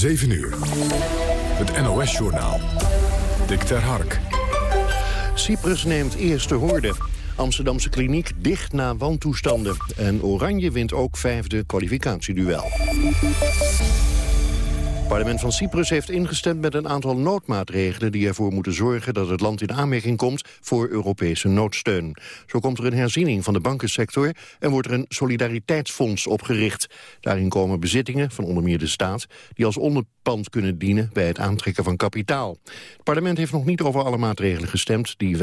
7 uur. Het NOS-journaal. Dick ter Hark. Cyprus neemt eerste hoorde. Amsterdamse kliniek dicht na wantoestanden. En Oranje wint ook vijfde kwalificatieduel. Parlement van Cyprus heeft ingestemd met een aantal noodmaatregelen... die ervoor moeten zorgen dat het land in aanmerking komt voor Europese noodsteun. Zo komt er een herziening van de bankensector... en wordt er een solidariteitsfonds opgericht. Daarin komen bezittingen van onder meer de staat... die als onderpand kunnen dienen bij het aantrekken van kapitaal. Het parlement heeft nog niet over alle maatregelen gestemd... die 5,8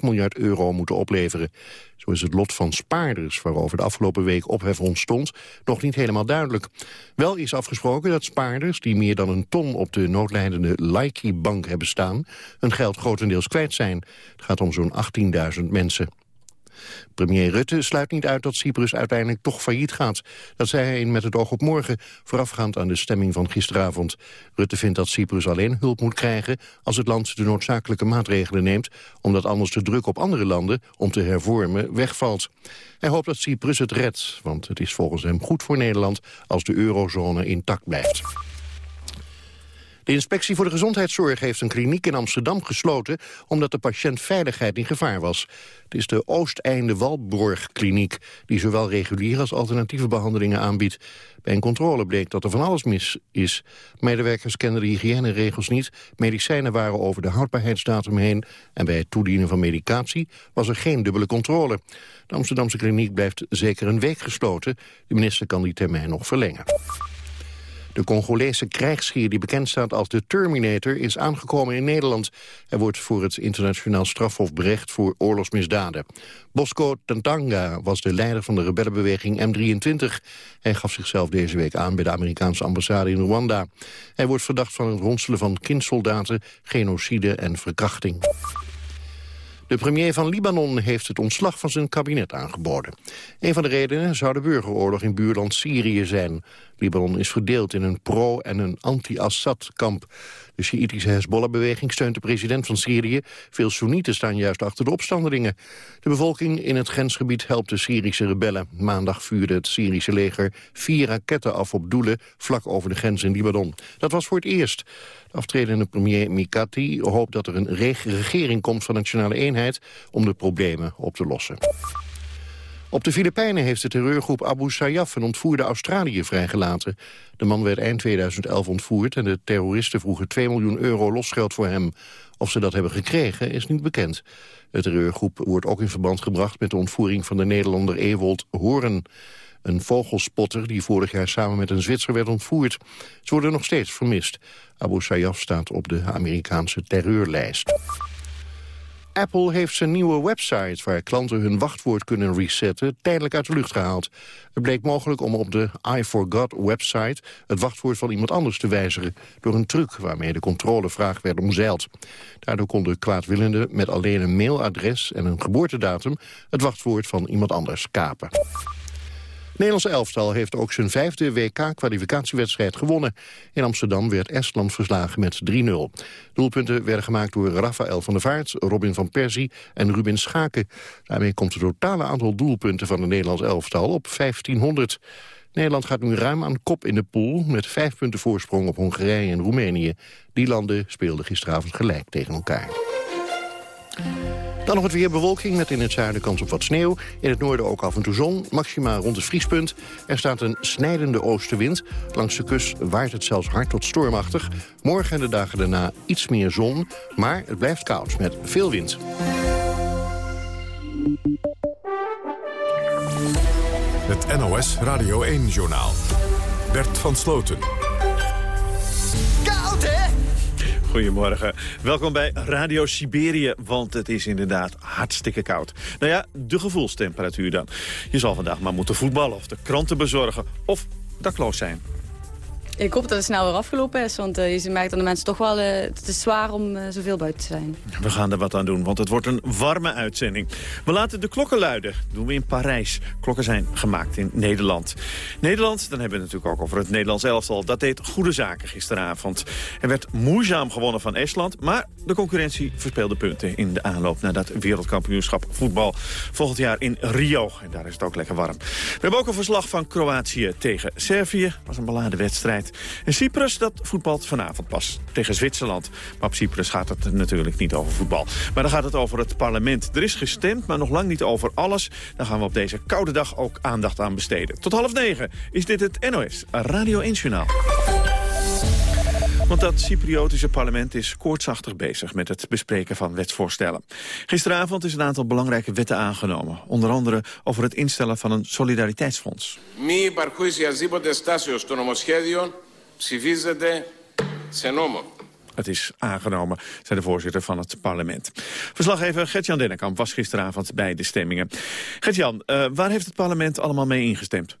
miljard euro moeten opleveren. Zo is het lot van spaarders, waarover de afgelopen week ophef ontstond, nog niet helemaal duidelijk. Wel is afgesproken dat spaarders die meer dan een ton op de noodlijdende Laiki-bank hebben staan, hun geld grotendeels kwijt zijn. Het gaat om zo'n 18.000 mensen. Premier Rutte sluit niet uit dat Cyprus uiteindelijk toch failliet gaat. Dat zei hij met het oog op morgen, voorafgaand aan de stemming van gisteravond. Rutte vindt dat Cyprus alleen hulp moet krijgen als het land de noodzakelijke maatregelen neemt, omdat anders de druk op andere landen om te hervormen wegvalt. Hij hoopt dat Cyprus het redt, want het is volgens hem goed voor Nederland als de eurozone intact blijft. De inspectie voor de gezondheidszorg heeft een kliniek in Amsterdam gesloten... omdat de patiëntveiligheid in gevaar was. Het is de Oosteinde Walborg kliniek... die zowel reguliere als alternatieve behandelingen aanbiedt. Bij een controle bleek dat er van alles mis is. Medewerkers kenden de hygiëneregels niet. Medicijnen waren over de houdbaarheidsdatum heen. En bij het toedienen van medicatie was er geen dubbele controle. De Amsterdamse kliniek blijft zeker een week gesloten. De minister kan die termijn nog verlengen. De Congolese krijgsgier die bekend staat als de Terminator is aangekomen in Nederland. Hij wordt voor het internationaal strafhof berecht voor oorlogsmisdaden. Bosco Tantanga was de leider van de rebellenbeweging M23. Hij gaf zichzelf deze week aan bij de Amerikaanse ambassade in Rwanda. Hij wordt verdacht van het ronselen van kindsoldaten, genocide en verkrachting. De premier van Libanon heeft het ontslag van zijn kabinet aangeboden. Een van de redenen zou de burgeroorlog in buurland Syrië zijn. Libanon is verdeeld in een pro- en een anti-Assad-kamp. De Sjiitische Hezbollah-beweging steunt de president van Syrië. Veel Soenieten staan juist achter de opstandelingen. De bevolking in het grensgebied helpt de Syrische rebellen. Maandag vuurde het Syrische leger vier raketten af op doelen... vlak over de grens in Libanon. Dat was voor het eerst. De aftredende premier Mikati hoopt dat er een regering komt van nationale eenheid... om de problemen op te lossen. Op de Filipijnen heeft de terreurgroep Abu Sayyaf een ontvoerde Australië vrijgelaten. De man werd eind 2011 ontvoerd en de terroristen vroegen 2 miljoen euro losgeld voor hem. Of ze dat hebben gekregen is niet bekend. De terreurgroep wordt ook in verband gebracht met de ontvoering van de Nederlander Ewold Hoorn. Een vogelspotter die vorig jaar samen met een Zwitser werd ontvoerd. Ze worden nog steeds vermist. Abu Sayyaf staat op de Amerikaanse terreurlijst. Apple heeft zijn nieuwe website, waar klanten hun wachtwoord kunnen resetten, tijdelijk uit de lucht gehaald. Het bleek mogelijk om op de I Forgot website het wachtwoord van iemand anders te wijzigen, door een truc waarmee de controlevraag werd omzeild. Daardoor konden kwaadwillenden met alleen een mailadres en een geboortedatum het wachtwoord van iemand anders kapen. Nederlands elftal heeft ook zijn vijfde WK-kwalificatiewedstrijd gewonnen. In Amsterdam werd Estland verslagen met 3-0. Doelpunten werden gemaakt door Rafael van der Vaart, Robin van Persie en Ruben Schaken. Daarmee komt het totale aantal doelpunten van de Nederlands elftal op 1500. Nederland gaat nu ruim aan kop in de pool... met vijf punten voorsprong op Hongarije en Roemenië. Die landen speelden gisteravond gelijk tegen elkaar. Dan nog het weer bewolking met in het zuiden kans op wat sneeuw. In het noorden ook af en toe zon, maxima rond het vriespunt. Er staat een snijdende oostenwind. Langs de kust waait het zelfs hard tot stormachtig. Morgen en de dagen daarna iets meer zon, maar het blijft koud met veel wind. Het NOS Radio 1-journaal. Bert van Sloten. Goedemorgen. Welkom bij Radio Siberië, want het is inderdaad hartstikke koud. Nou ja, de gevoelstemperatuur dan. Je zal vandaag maar moeten voetballen of de kranten bezorgen of dakloos zijn. Ik hoop dat het snel weer afgelopen is, want uh, je merkt aan de mensen toch wel... Uh, het is zwaar om uh, zoveel buiten te zijn. We gaan er wat aan doen, want het wordt een warme uitzending. We laten de klokken luiden. Dat doen we in Parijs. Klokken zijn gemaakt in Nederland. Nederland, dan hebben we het natuurlijk ook over het Nederlands elftal. Dat deed goede zaken gisteravond. Er werd moeizaam gewonnen van Estland, maar de concurrentie verspeelde punten... in de aanloop naar dat wereldkampioenschap voetbal volgend jaar in Rio. En daar is het ook lekker warm. We hebben ook een verslag van Kroatië tegen Servië. was een beladen wedstrijd. En Cyprus, dat voetbalt vanavond pas tegen Zwitserland. Maar op Cyprus gaat het natuurlijk niet over voetbal. Maar dan gaat het over het parlement. Er is gestemd, maar nog lang niet over alles. Daar gaan we op deze koude dag ook aandacht aan besteden. Tot half negen is dit het NOS Radio 1 Journaal. Want dat Cypriotische parlement is koortsachtig bezig met het bespreken van wetsvoorstellen. Gisteravond is een aantal belangrijke wetten aangenomen. Onder andere over het instellen van een solidariteitsfonds. Μη υπαρχούσει στάσεως στο νομοσχέδιο ψηφίζεται σε νόμο. Het is aangenomen, zei de voorzitter van het parlement. Verslaggever Gert-Jan Dennekamp was gisteravond bij de stemmingen. Gert-Jan, uh, waar heeft het parlement allemaal mee ingestemd?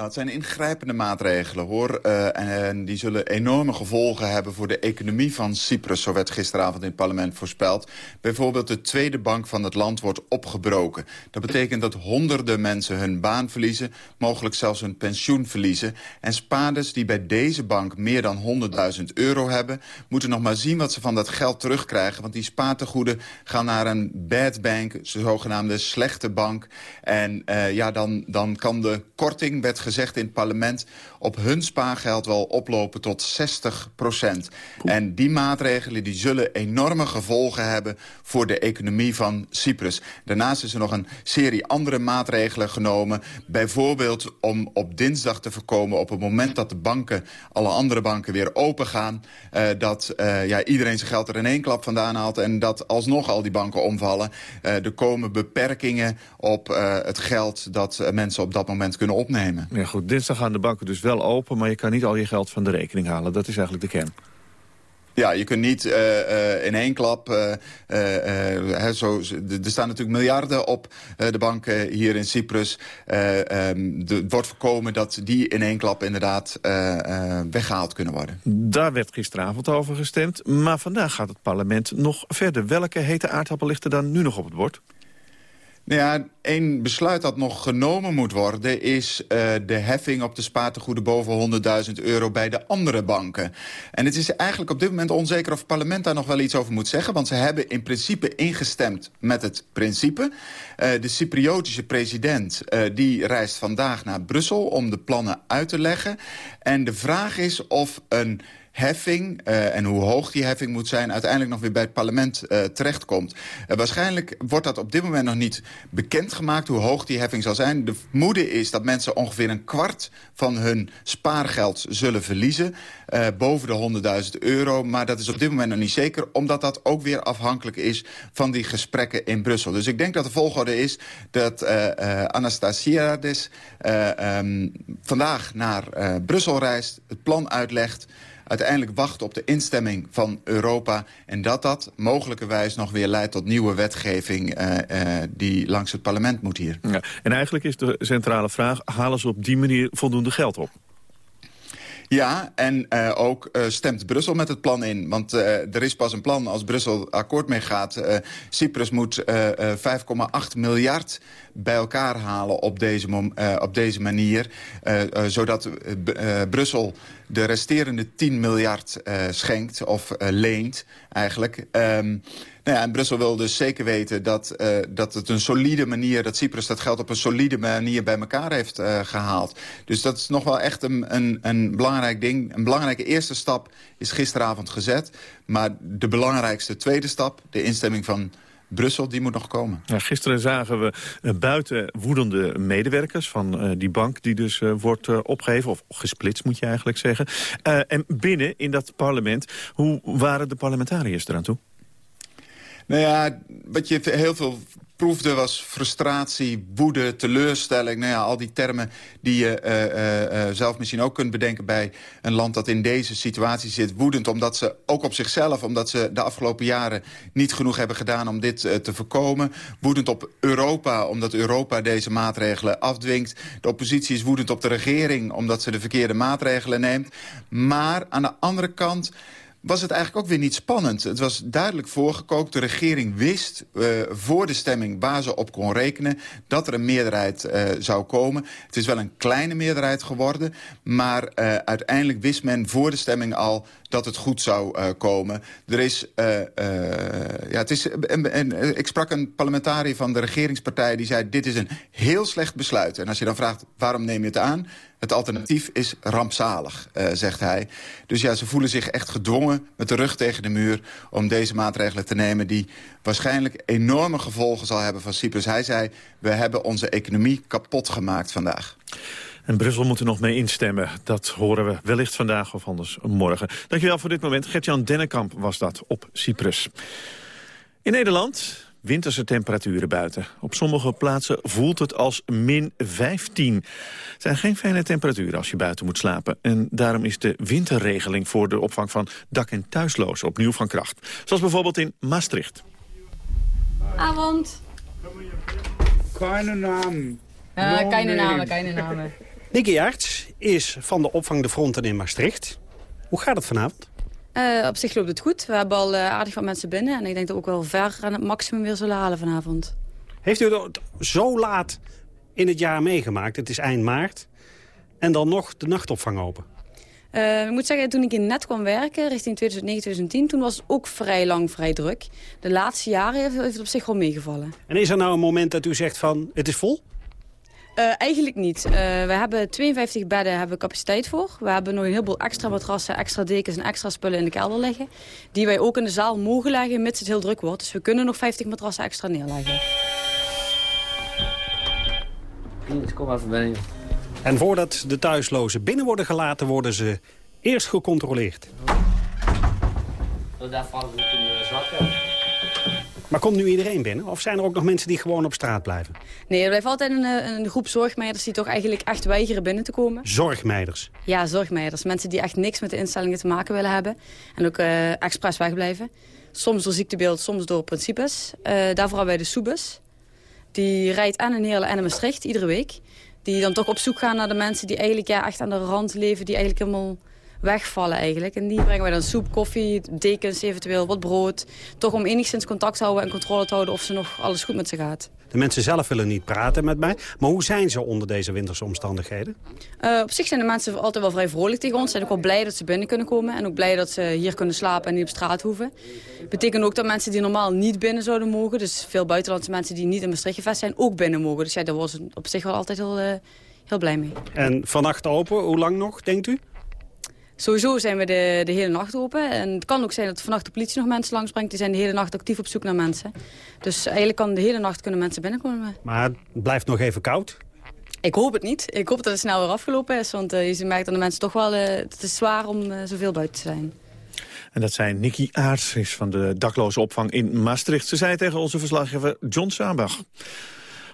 Nou, het zijn ingrijpende maatregelen, hoor. Uh, en die zullen enorme gevolgen hebben voor de economie van Cyprus. Zo werd gisteravond in het parlement voorspeld. Bijvoorbeeld de tweede bank van het land wordt opgebroken. Dat betekent dat honderden mensen hun baan verliezen... mogelijk zelfs hun pensioen verliezen. En spaarders die bij deze bank meer dan 100.000 euro hebben... moeten nog maar zien wat ze van dat geld terugkrijgen. Want die spaartegoeden gaan naar een bad bank, zogenaamde slechte bank. En uh, ja, dan, dan kan de korting... werd gezegd in het parlement... op hun spaargeld wel oplopen tot 60 procent. En die maatregelen die zullen enorme gevolgen hebben... voor de economie van Cyprus. Daarnaast is er nog een serie andere maatregelen genomen. Bijvoorbeeld om op dinsdag te voorkomen... op het moment dat de banken, alle andere banken weer open gaan... Uh, dat uh, ja, iedereen zijn geld er in één klap vandaan haalt... en dat alsnog al die banken omvallen. Uh, er komen beperkingen op het geld dat mensen op dat moment kunnen opnemen. Ja, goed. Dinsdag gaan de banken dus wel open... maar je kan niet al je geld van de rekening halen. Dat is eigenlijk de kern. Ja, je kunt niet uh, uh, in één klap... Uh, zo, er staan natuurlijk miljarden op de banken hier in Cyprus. Um, het wordt voorkomen dat die in één klap inderdaad weggehaald kunnen worden. Daar werd gisteravond over gestemd. Maar vandaag gaat het parlement nog verder. Welke hete aardappel ligt er dan nu nog op het bord? Nou ja, één besluit dat nog genomen moet worden... is uh, de heffing op de spaartegoeden boven 100.000 euro bij de andere banken. En het is eigenlijk op dit moment onzeker of het parlement daar nog wel iets over moet zeggen... want ze hebben in principe ingestemd met het principe. Uh, de Cypriotische president uh, die reist vandaag naar Brussel om de plannen uit te leggen. En de vraag is of een heffing uh, en hoe hoog die heffing moet zijn... uiteindelijk nog weer bij het parlement uh, terechtkomt. Uh, waarschijnlijk wordt dat op dit moment nog niet bekendgemaakt... hoe hoog die heffing zal zijn. De vermoeden is dat mensen ongeveer een kwart van hun spaargeld zullen verliezen... boven de 100.000 euro. Maar dat is op dit moment nog niet zeker... omdat dat ook weer afhankelijk is van die gesprekken in Brussel. Dus ik denk dat de volgorde is dat Anastasiades um, vandaag naar Brussel reist... het plan uitlegt uiteindelijk wachten op de instemming van Europa... en dat dat mogelijkerwijs nog weer leidt tot nieuwe wetgeving... Uh, uh, die langs het parlement moet hier. Ja, en eigenlijk is de centrale vraag... halen ze op die manier voldoende geld op? Ja, en uh, ook uh, stemt Brussel met het plan in. Want uh, er is pas een plan als Brussel akkoord mee gaat. Cyprus moet 5,8 miljard bij elkaar halen op deze, op deze manier. zodat Brussel de resterende 10 miljard schenkt of leent eigenlijk. Um, nou ja, en Brussel wil dus zeker weten dat, uh, dat het een solide manier... dat Cyprus dat geld op een solide manier bij elkaar heeft uh, gehaald. Dus dat is nog wel echt een, een, een belangrijk ding. Een belangrijke eerste stap is gisteravond gezet. Maar de belangrijkste tweede stap, de instemming van... Brussel, die moet nog komen. Ja, gisteren zagen we uh, buiten woedende medewerkers van die bank... die dus wordt opgeheven, of gesplitst moet je eigenlijk zeggen. en binnen in dat parlement, hoe waren de parlementariërs eraan toe? Nou ja, wat je heel veel proefde was frustratie, woede, teleurstelling. Nou ja, al die termen die je uh, uh, uh, zelf misschien ook kunt bedenken... bij een land dat in deze situatie zit. Woedend omdat ze, ook op zichzelf... omdat ze de afgelopen jaren niet genoeg hebben gedaan om dit te voorkomen. Woedend op Europa, omdat Europa deze maatregelen afdwingt. De oppositie is woedend op de regering... omdat ze de verkeerde maatregelen neemt. Maar aan de andere kant was het eigenlijk ook weer niet spannend. Het was duidelijk voorgekookt. De regering wist uh, voor de stemming waar ze op kon rekenen... dat er een meerderheid uh, zou komen. Het is wel een kleine meerderheid geworden. Maar uh, uiteindelijk wist men voor de stemming al dat het goed zou komen. Er is, ja, het is en, ik sprak een parlementariër van de regeringspartij... die zei, dit is een heel slecht besluit. En als je dan vraagt, waarom neem je het aan Het alternatief is rampzalig, uh, zegt hij. Dus ja, ze voelen zich echt gedwongen met de rug tegen de muur... om deze maatregelen te nemen die waarschijnlijk enorme gevolgen zal hebben van Cyprus. Hij zei, we hebben onze economie kapot gemaakt vandaag. En Brussel moet er nog mee instemmen. Dat horen we wellicht vandaag of anders morgen. Dankjewel voor dit moment. Gert-Jan Dennekamp was dat op Cyprus. In Nederland winterse temperaturen buiten. Op sommige plaatsen voelt het als min 15. Het zijn geen fijne temperaturen als je buiten moet slapen. En daarom is de winterregeling voor de opvang van dak- en thuislozen opnieuw van kracht. Zoals bijvoorbeeld in Maastricht. Avond. Keine naam. Uh, keine namen, keine namen. Nicky Arts is van de opvang De Fronten in Maastricht. Hoe gaat het vanavond? Uh, op zich loopt het goed. We hebben al uh, aardig wat mensen binnen. En ik denk dat we ook wel ver aan het maximum weer zullen halen vanavond. Heeft u het zo laat in het jaar meegemaakt? Het is eind maart. En dan nog de nachtopvang open? Uh, ik moet zeggen, toen ik in net kwam werken, richting 2009, 2010... toen was het ook vrij lang vrij druk. De laatste jaren heeft het op zich wel meegevallen. En is er nou een moment dat u zegt van, het is vol? Uh, eigenlijk niet. Uh, we hebben 52 bedden hebben we capaciteit voor. We hebben nog een heleboel extra matrassen, extra dekens en extra spullen in de kelder liggen. Die wij ook in de zaal mogen leggen, mits het heel druk wordt. Dus we kunnen nog 50 matrassen extra neerleggen. kom even binnen. En voordat de thuislozen binnen worden gelaten, worden ze eerst gecontroleerd. Daar vallen we in de zakken. Maar komt nu iedereen binnen? Of zijn er ook nog mensen die gewoon op straat blijven? Nee, er blijft altijd een, eh, een groep zorgmeiders die toch eigenlijk echt weigeren binnen te komen. Zorgmeiders? Ja, zorgmeiders. Mensen die echt niks met de instellingen te maken willen hebben. En ook uh, expres wegblijven. Soms door ziektebeeld, soms door principes. Uh, daarvoor hebben wij de Soebus. Die rijdt aan een Heerlen en in Maastricht iedere week. Die dan toch op zoek gaan naar de mensen die eigenlijk ja, echt aan de rand leven. Die eigenlijk helemaal wegvallen eigenlijk. En die brengen wij dan soep, koffie, dekens, eventueel wat brood. Toch om enigszins contact te houden en controle te houden of ze nog alles goed met ze gaat. De mensen zelf willen niet praten met mij. Maar hoe zijn ze onder deze winterse omstandigheden? Uh, op zich zijn de mensen altijd wel vrij vrolijk tegen ons. Zijn ook wel blij dat ze binnen kunnen komen. En ook blij dat ze hier kunnen slapen en niet op straat hoeven. Betekent ook dat mensen die normaal niet binnen zouden mogen... dus veel buitenlandse mensen die niet in Maastricht gevest zijn... ook binnen mogen. Dus ja, daar was op zich wel altijd heel, uh, heel blij mee. En vannacht open, hoe lang nog, denkt u? Sowieso zijn we de, de hele nacht open. En het kan ook zijn dat vannacht de politie nog mensen langsbrengt. Die zijn de hele nacht actief op zoek naar mensen. Dus eigenlijk kan de hele nacht kunnen mensen binnenkomen. Maar het blijft nog even koud? Ik hoop het niet. Ik hoop dat het snel weer afgelopen is. Want uh, je merkt aan de mensen toch wel... Uh, het is zwaar om uh, zoveel buiten te zijn. En dat zijn Nicky Aarts van de dakloze opvang in Maastricht. Ze zei tegen onze verslaggever John Sabach.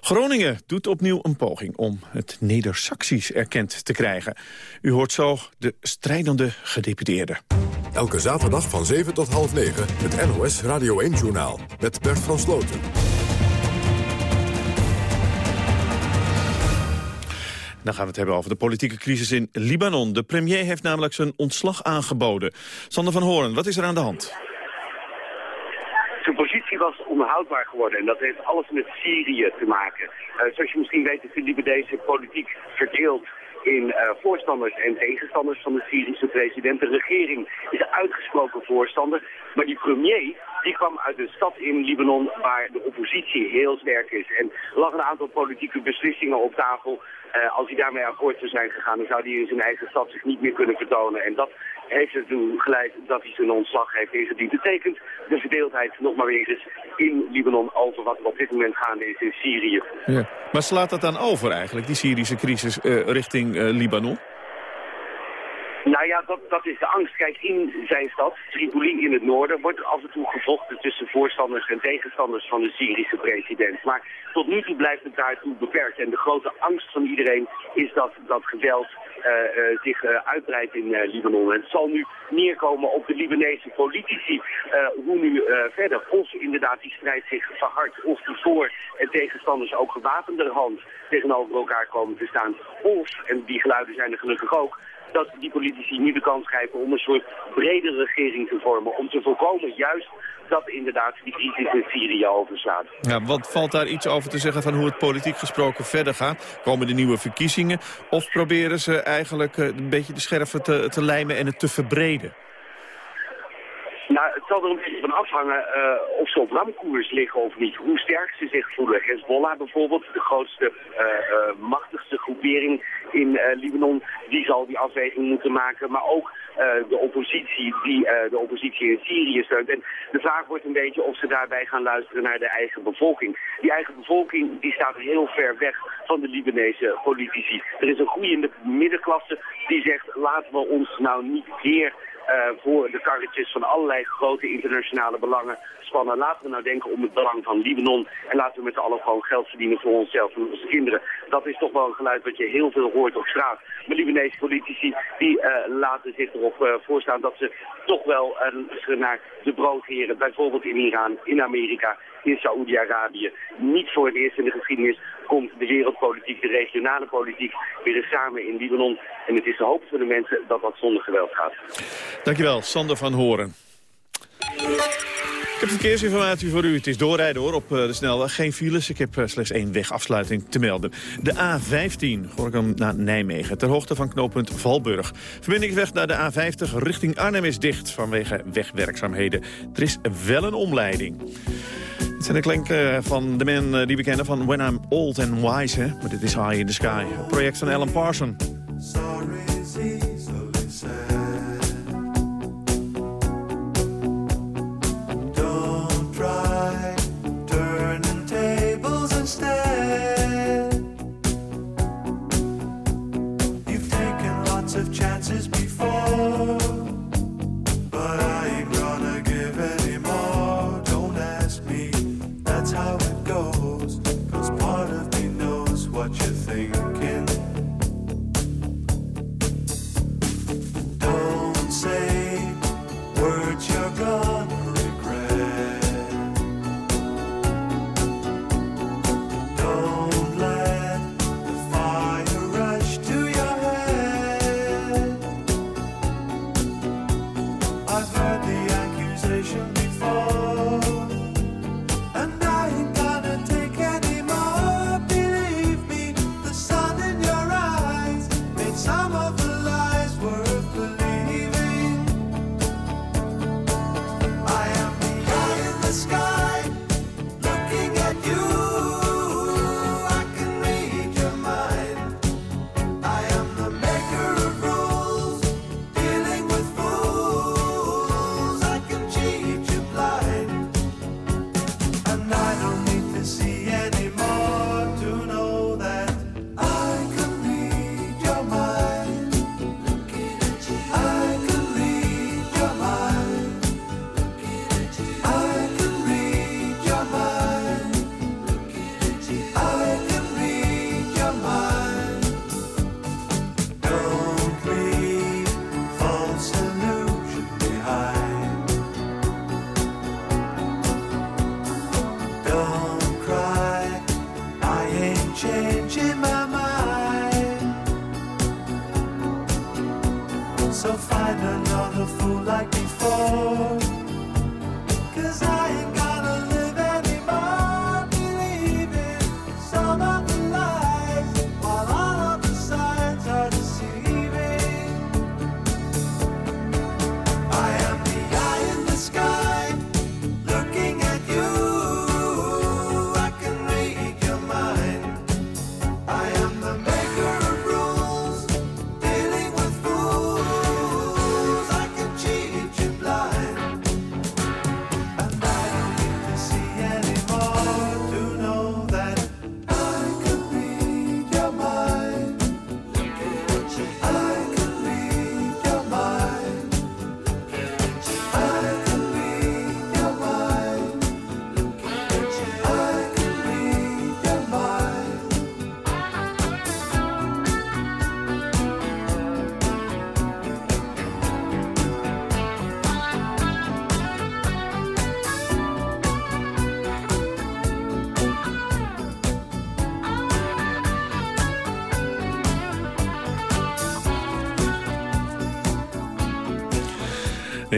Groningen doet opnieuw een poging om het Neder-Saxisch erkend te krijgen. U hoort zo de strijdende gedeputeerde. Elke zaterdag van 7 tot half 9 het NOS Radio 1-journaal met Bert van Sloten. Dan gaan we het hebben over de politieke crisis in Libanon. De premier heeft namelijk zijn ontslag aangeboden. Sander van Hoorn, wat is er aan de hand? Was onhoudbaar geworden en dat heeft alles met Syrië te maken. Uh, zoals je misschien weet is de Libanese politiek verdeeld in uh, voorstanders en tegenstanders van de Syrische president. De regering is uitgesproken voorstander, maar die premier die kwam uit een stad in Libanon waar de oppositie heel sterk is. En er lag een aantal politieke beslissingen op tafel. Uh, als hij daarmee akkoord zou zijn gegaan, dan zou hij in zijn eigen stad zich niet meer kunnen vertonen. En dat heeft ertoe geleid dat hij zijn ontslag heeft ingediend. Betekent de verdeeldheid nog maar weer eens in Libanon over wat er op dit moment gaande is in Syrië. Ja. Maar slaat dat dan over eigenlijk, die Syrische crisis uh, richting uh, Libanon? Nou ja, dat, dat is de angst. Kijk, in zijn stad, Tripoli in het noorden, wordt af en toe gevochten tussen voorstanders en tegenstanders van de Syrische president. Maar tot nu toe blijft het daartoe beperkt. En de grote angst van iedereen is dat dat geweld uh, uh, zich uh, uitbreidt in Libanon. En het zal nu neerkomen op de Libanese politici. hoe nu verder? Of inderdaad die strijd zich verhardt, of de voor- en tegenstanders ook gewapenderhand tegenover elkaar komen te staan. Of, en die geluiden zijn er gelukkig ook, dat die politici nu de kans krijgen om een soort brede regering te vormen. Om te voorkomen juist dat inderdaad die crisis in Syrië overslaat. Ja, wat valt daar iets over te zeggen van hoe het politiek gesproken verder gaat? Komen de nieuwe verkiezingen? Of proberen ze eigenlijk een beetje de scherven te, te lijmen en het te verbreden? Nou, het zal er een beetje van afhangen of ze op ramkoers liggen of niet. Hoe sterk ze zich voelen. Hezbollah bijvoorbeeld, de grootste, machtigste groepering in Libanon, die zal die afweging moeten maken. Maar ook de oppositie die de oppositie in Syrië steunt. En de vraag wordt een beetje of ze daarbij gaan luisteren naar de eigen bevolking. Die eigen bevolking die staat heel ver weg van de Libanese politici. Er is een groeiende middenklasse die zegt laten we ons nou niet weer voor de karretjes van allerlei grote internationale belangen spannen. Laten we nou denken om het belang van Libanon en laten we met z'n allen gewoon geld verdienen voor onszelf en onze kinderen. Dat is toch wel een geluid wat je heel veel hoort op straat. Maar Libanese politici die uh, laten zich erop uh, voorstaan dat ze toch wel naar de broodheren, bijvoorbeeld in Iran, in Amerika, in Saoedi-Arabië. Niet voor het eerst in de geschiedenis komt de wereldpolitiek, de regionale politiek weer samen in Libanon. En het is de hoop van de mensen dat dat zonder geweld gaat. Dankjewel, Sander van Horen. Ik heb verkeersinformatie voor u. Het is doorrijden hoor op eh, de snelweg. Geen files. Ik heb eh, slechts één wegafsluiting te melden. De A15, Gorkum naar Nijmegen. Ter hoogte van knooppunt Valburg. Verbindingsweg naar de A50 richting Arnhem is dicht vanwege wegwerkzaamheden. Er is wel een omleiding. Het zijn de klanken van de men eh, die we kennen van When I'm Old and Wise. Hè? Maar dit is High in the Sky. Een project van Alan Parson.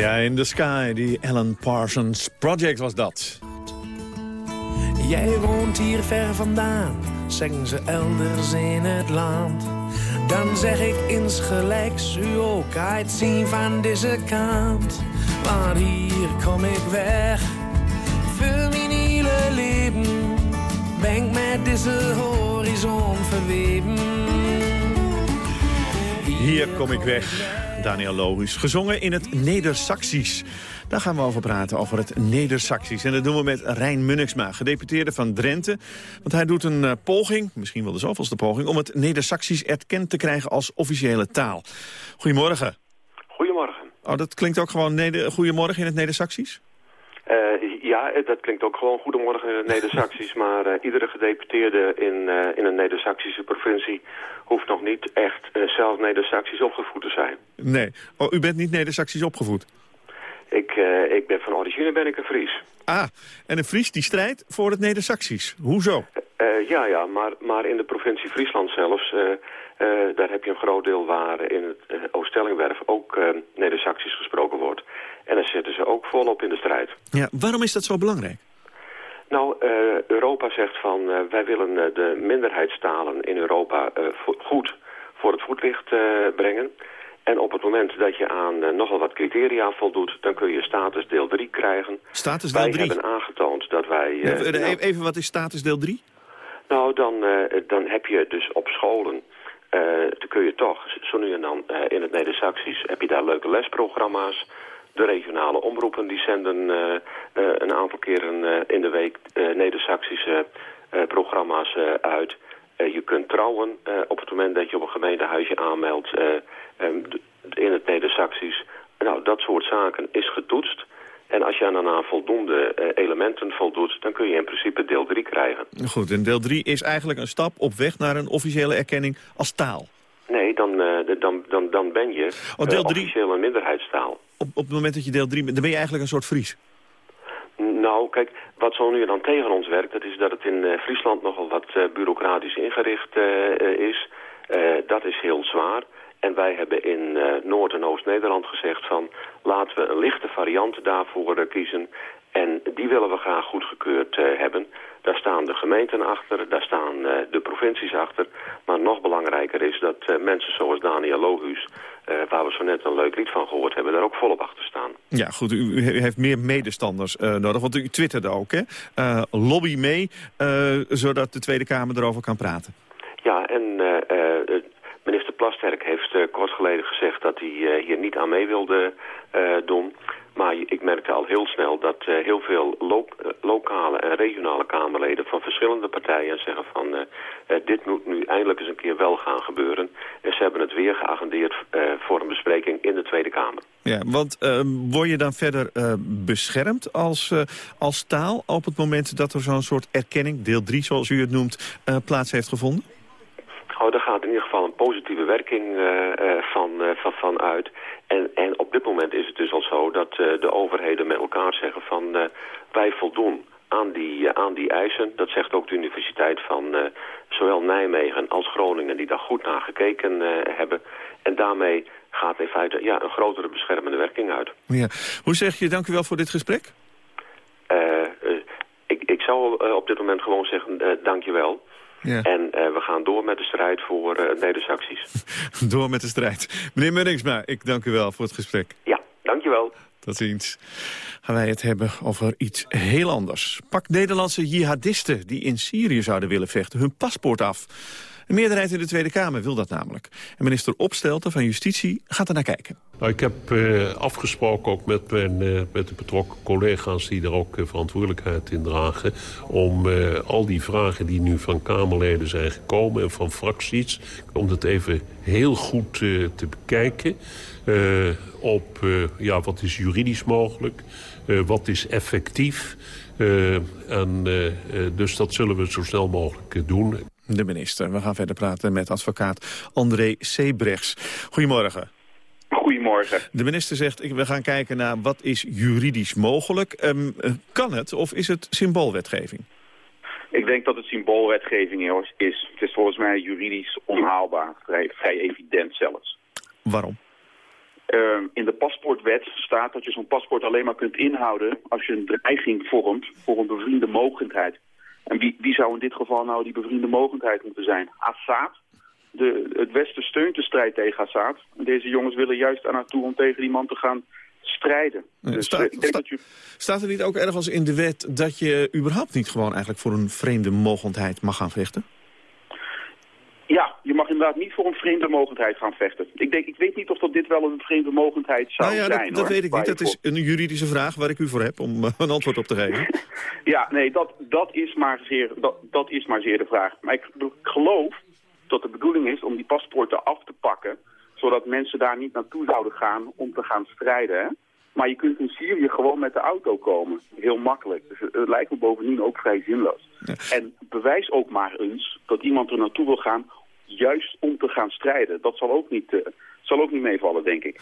In the sky, die Alan Parsons Project was dat. Jij woont hier ver vandaan, zeggen ze elders in het land. Dan zeg ik insgelijks u ook uit zien van deze kant. Maar hier kom ik weg. Für mijn hele leven ben ik met deze horizon verweven. Hier kom ik weg. Daniel Lohuis, gezongen in het Neder-Saxisch. Daar gaan we over praten, over het Neder-Saxisch. En dat doen we met Rijn Munniksma, gedeputeerde van Drenthe. Want hij doet een uh, poging, misschien wel de zoveelste poging... om het Neder-Saxisch erkend te krijgen als officiële taal. Goedemorgen. Goedemorgen. Oh, dat klinkt ook gewoon neder goedemorgen in het Neder-Saxisch? Uh, ja, dat klinkt ook gewoon goedemorgen in het Neder-Saxisch. maar uh, iedere gedeputeerde in, uh, in een Neder-Saxische provincie... hoeft nog niet echt zelf Neder-Saxisch opgevoed te zijn. Nee. Oh, u bent niet Neder-Saxisch opgevoed? Ik, ik ben van origine ben ik een Fries. Ah, en een Fries die strijdt voor het Neder-Saxisch. Hoezo? Ja, ja, maar, maar in de provincie Friesland zelfs... daar heb je een groot deel waar in het Oost-Stellingwerf ook Neder-Saxisch gesproken wordt. En daar zitten ze ook volop in de strijd. Ja, waarom is dat zo belangrijk? Nou, Europa zegt van wij willen de minderheidstalen in Europa vo goed voor het voetlicht brengen. En op het moment dat je aan nogal wat criteria voldoet, dan kun je status deel 3 krijgen. Status deel 3? Wij hebben aangetoond dat wij... Ja, nou, even, wat is status deel 3? Nou, dan, dan heb je dus op scholen... dan kun je toch, zo nu en dan in het Neder-Saxisch, heb je daar leuke lesprogramma's. De regionale omroepen die zenden een aantal keren in de week Neder-Saxische programma's uit. je kunt trouwen op het moment dat je op een gemeentehuisje aanmeldt in het Neder-Saxisch. Nou, dat soort zaken is getoetst. En als je aan voldoende elementen voldoet, dan kun je in principe deel 3 krijgen. Goed, en deel 3 is eigenlijk een stap op weg naar een officiële erkenning als taal. Nee, dan, dan, dan, dan ben je oh, deel 3... officieel een minderheidstaal op, op het moment dat je deel 3 bent, dan ben je eigenlijk een soort Fries. Nou, kijk, wat zo nu dan tegen ons werkt... dat is dat het in uh, Friesland nogal wat uh, bureaucratisch ingericht uh, is. dat is heel zwaar. En wij hebben in Noord- en Oost-Nederland gezegd van... laten we een lichte variant daarvoor kiezen. En die willen we graag goedgekeurd hebben. Daar staan de gemeenten achter, daar staan de provincies achter. Maar nog belangrijker is dat mensen zoals Daniel Lohuus... Waar we zo net een leuk lied van gehoord hebben, daar ook volop achter staan. Ja, goed, u, u heeft meer medestanders nodig, want u twitterde ook, hè? lobby mee, zodat de Tweede Kamer erover kan praten. Ja, en minister Plasterk heeft kort geleden gezegd dat hij hier niet aan mee wilde doen... Maar ik merkte al heel snel dat heel veel lo lokale en regionale Kamerleden van verschillende partijen zeggen van dit moet nu eindelijk eens een keer wel gaan gebeuren. En ze hebben het weer geagendeerd voor een bespreking in de Tweede Kamer. Ja, want word je dan verder beschermd als, als taal op het moment dat er zo'n soort erkenning, deel 3 zoals u het noemt, plaats heeft gevonden? Oh, daar gaat in ieder geval een positieve werking van, van, van uit. En, en op dit moment is het dus al zo dat de overheden met elkaar zeggen van wij voldoen aan die, aan die eisen. Dat zegt ook de universiteit van zowel Nijmegen als Groningen die daar goed naar gekeken hebben. En daarmee gaat in feite ja, een grotere beschermende werking uit. Ja. Hoe zeg je dank u wel voor dit gesprek? ik, ik zou op dit moment gewoon zeggen dank je wel. Ja. En uh, we gaan door met de strijd voor uh, Neder-Saxisch. door met de strijd. Meneer Munningsma, ik dank u wel voor het gesprek. Ja, dank je wel. Tot ziens. Gaan wij het hebben over iets heel anders. Pak Nederlandse jihadisten die in Syrië zouden willen vechten hun paspoort af. Een meerderheid in de Tweede Kamer wil dat namelijk. En minister Opstelten van Justitie gaat er naar kijken. Nou, ik heb uh, afgesproken ook met, mijn, uh, met de betrokken collega's... die er ook uh, verantwoordelijkheid in dragen... om al die vragen die nu van Kamerleden zijn gekomen... en van fracties, om dat even heel goed te bekijken... op ja, wat is juridisch mogelijk, wat is effectief... en dus dat zullen we zo snel mogelijk doen de minister. We gaan verder praten met advocaat André Sebrechts. Goedemorgen. Goedemorgen. De minister zegt, we gaan kijken naar wat is juridisch mogelijk. Um, kan het of is het symboolwetgeving? Ik denk dat het symboolwetgeving is. Het is volgens mij juridisch onhaalbaar, vrij, vrij evident zelfs. Waarom? Uh, in de paspoortwet staat dat je zo'n paspoort alleen maar kunt inhouden als je een dreiging vormt voor een bevriende mogendheid. En wie, wie zou in dit geval nou die bevriende mogendheid moeten zijn? Assad. De, het Westen steunt de strijd tegen Assad. En deze jongens willen juist daar naartoe om tegen die man te gaan strijden. Dus sta- eh, ik denk sta- dat je... Staat er niet ook ergens in de wet dat je überhaupt niet gewoon eigenlijk voor een vreemde mogendheid mag gaan vechten? Je mag inderdaad niet voor een vreemde mogendheid gaan vechten. Ik, denk, ik weet niet of dat dit wel een vreemde mogendheid zou nou ja, zijn. dat, dat hoor, weet ik niet. Dat is voor- een juridische vraag waar ik u voor heb om eh, een antwoord op te geven. Ja, nee, dat, dat, is maar zeer, dat, dat is maar zeer de vraag. Maar ik geloof dat de bedoeling is om die paspoorten af te pakken... zodat mensen daar niet naartoe zouden gaan om te gaan strijden. Hè? Maar je kunt in Syrië gewoon met de auto komen. Heel makkelijk. Dus het, het lijkt me bovendien ook vrij zinloos. En bewijs ook maar eens dat iemand er naartoe wil gaan... juist om te gaan strijden. Dat zal ook niet, eh, zal ook niet meevallen, denk ik.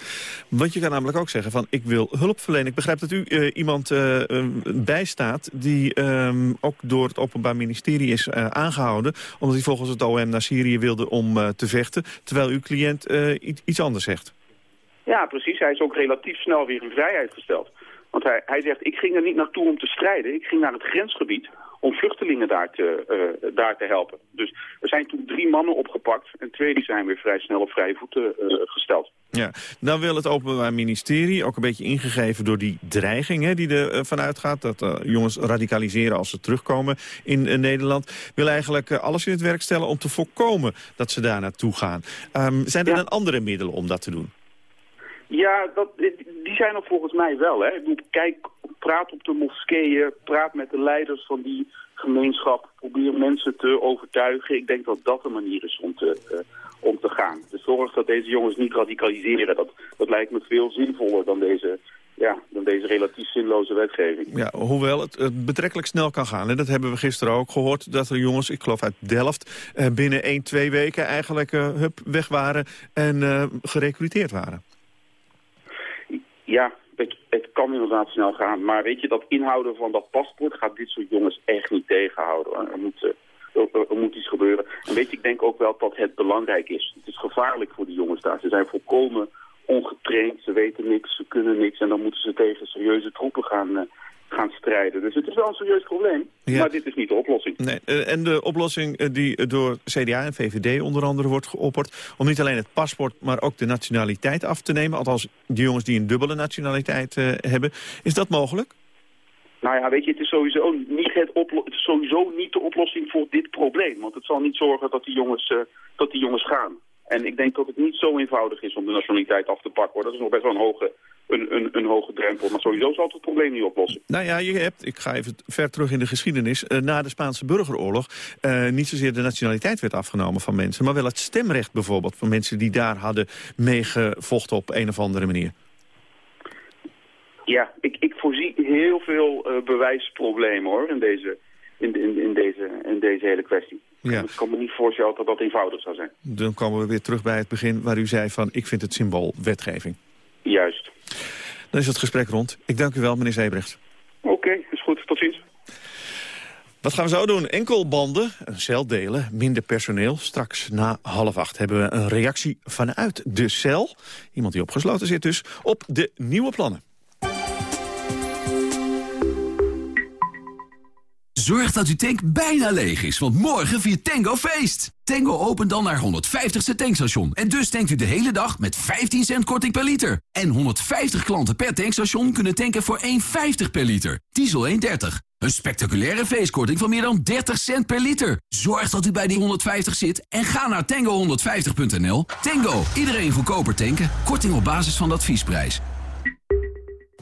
Want je kan namelijk ook zeggen van ik wil hulp verlenen. Ik begrijp dat u eh, iemand eh, eh, bijstaat die ehm, ook door het Openbaar Ministerie is eh, aangehouden. Omdat hij volgens het OM naar Syrië wilde om te vechten. Terwijl uw cliënt iets- iets anders zegt. Ja, precies. Hij is ook relatief snel weer in vrijheid gesteld. Want hij, hij zegt, ik ging er niet naartoe om te strijden. Ik ging naar het grensgebied om vluchtelingen daar te, eh, daar te helpen. Dus er zijn toen drie mannen opgepakt. En twee die zijn weer vrij snel op vrije voeten eh, gesteld. Ja, dan wil het Openbaar Ministerie, ook een beetje ingegeven door die dreiging hè, die er eh, vanuit gaat, dat jongens radicaliseren als ze terugkomen in Nederland, wil eigenlijk alles in het werk stellen om te voorkomen dat ze daar naartoe gaan. Ehm, zijn er dan andere middelen om dat te doen? Ja, dat, die zijn er volgens mij wel. Hè. Ik bedoel, kijk, praat op de moskeeën, praat met de leiders van die gemeenschap. Probeer mensen te overtuigen. Ik denk dat dat een manier is om te, eh, om te gaan. Dus zorg dat deze jongens niet radicaliseren. Dat, dat lijkt me veel zinvoller dan deze, ja, dan deze relatief zinloze wetgeving. Ja, hoewel het, het betrekkelijk snel kan gaan. En dat hebben we gisteren ook gehoord. Dat er jongens, ik geloof uit Delft, eh, binnen 1, 2 weken eigenlijk eh, hup, weg waren en gerecruiteerd waren. Ja, het, kan inderdaad snel gaan. Maar weet je, dat inhouden van dat paspoort gaat dit soort jongens echt niet tegenhouden. Er moet, eh, er, er moet iets gebeuren. En weet je, ik denk ook wel dat het belangrijk is. Het is gevaarlijk voor die jongens daar. Ze zijn volkomen ongetraind, ze weten niks, ze kunnen niks. En dan moeten ze tegen serieuze troepen gaan, eh, gaan strijden. Dus het is wel een serieus probleem. Ja. Maar dit is niet de oplossing. Nee, eh, en de oplossing eh, die door CDA en VVD onder andere wordt geopperd... om niet alleen het paspoort, maar ook de nationaliteit af te nemen... althans die jongens die een dubbele nationaliteit eh, hebben. Is dat mogelijk? Nou ja, weet je, het is, sowieso niet het oplo- het is sowieso niet de oplossing voor dit probleem. Want het zal niet zorgen dat die jongens, dat die jongens gaan. En ik denk dat het niet zo eenvoudig is om de nationaliteit af te pakken. Hoor. Dat is nog best wel een hoge, een, een, een hoge drempel. Maar sowieso zal het het probleem niet oplossen. Nou ja, je hebt, ik ga even ver terug in de geschiedenis... eh, na de Spaanse burgeroorlog eh, niet zozeer de nationaliteit werd afgenomen van mensen... maar wel het stemrecht bijvoorbeeld van mensen die daar hadden meegevochten op een of andere manier. Ja, ik, ik voorzie heel veel eh, bewijsproblemen hoor in deze, in, in, in, deze, in deze hele kwestie. Ja. Ik kan me niet voorstellen dat dat eenvoudig zou zijn. Dan komen we weer terug bij het begin waar u zei van... ik vind het symbool wetgeving. Juist. Dan is het gesprek rond. Ik dank u wel, meneer Zeebrecht. Oké, is goed. Tot ziens. Wat gaan we zo doen? Enkelbanden, een cel delen, minder personeel. Straks na half acht hebben we een reactie vanuit de cel. Iemand die opgesloten zit dus, op de nieuwe plannen. Zorg dat uw tank bijna leeg is, want morgen viert Tango feest. Tango opent dan naar 150ste tankstation. En dus tankt u de hele dag met 15 cent korting per liter. En 150 klanten per tankstation kunnen tanken voor 1,50 per liter. Diesel 1,30. Een spectaculaire feestkorting van meer dan 30 cent per liter. Zorg dat u bij die 150 zit en ga naar tango150.nl. Tango, iedereen goedkoper tanken. Korting op basis van de adviesprijs.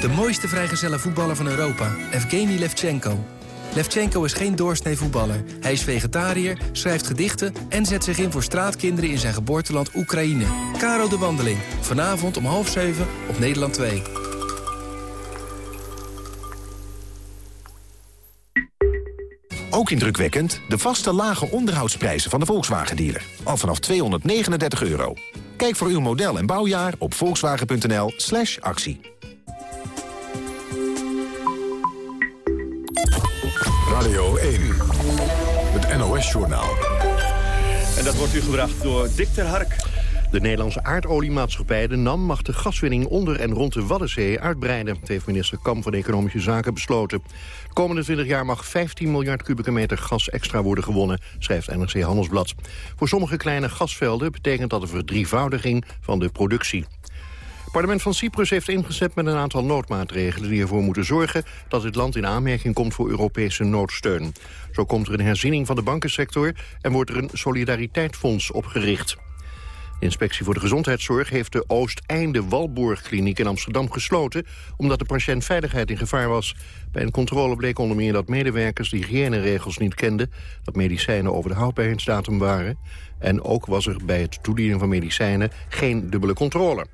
De mooiste vrijgezelle voetballer van Europa, Evgeny Levchenko. Levchenko is geen doorsnee voetballer. Hij is vegetariër, schrijft gedichten... en zet zich in voor straatkinderen in zijn geboorteland Oekraïne. Caro de Wandeling, vanavond om half zeven op Nederland 2. Ook indrukwekkend de vaste lage onderhoudsprijzen van de Volkswagen-dealer. Al vanaf 239 euro. Kijk voor uw model en bouwjaar op volkswagen.nl actie. Radio 1, het NOS-journaal. En dat wordt u gebracht door Dick ter Hark. De Nederlandse aardoliemaatschappij, de NAM, mag de gaswinning onder en rond de Waddenzee uitbreiden. Dat heeft minister Kam van Economische Zaken besloten. De komende 20 jaar mag 15 miljard kubieke meter gas extra worden gewonnen, schrijft NRC Handelsblad. Voor sommige kleine gasvelden betekent dat een verdrievoudiging van de productie. Het parlement van Cyprus heeft ingezet met een aantal noodmaatregelen... die ervoor moeten zorgen dat het land in aanmerking komt voor Europese noodsteun. Zo komt er een herziening van de bankensector... en wordt er een solidariteitsfonds opgericht. De inspectie voor de gezondheidszorg heeft de Oosteinde Walborgkliniek in Amsterdam gesloten... omdat de patiëntveiligheid in gevaar was. Bij een controle bleek onder meer dat medewerkers de hygiëneregels niet kenden... dat medicijnen over de houdbaarheidsdatum waren... en ook was er bij het toedienen van medicijnen geen dubbele controle.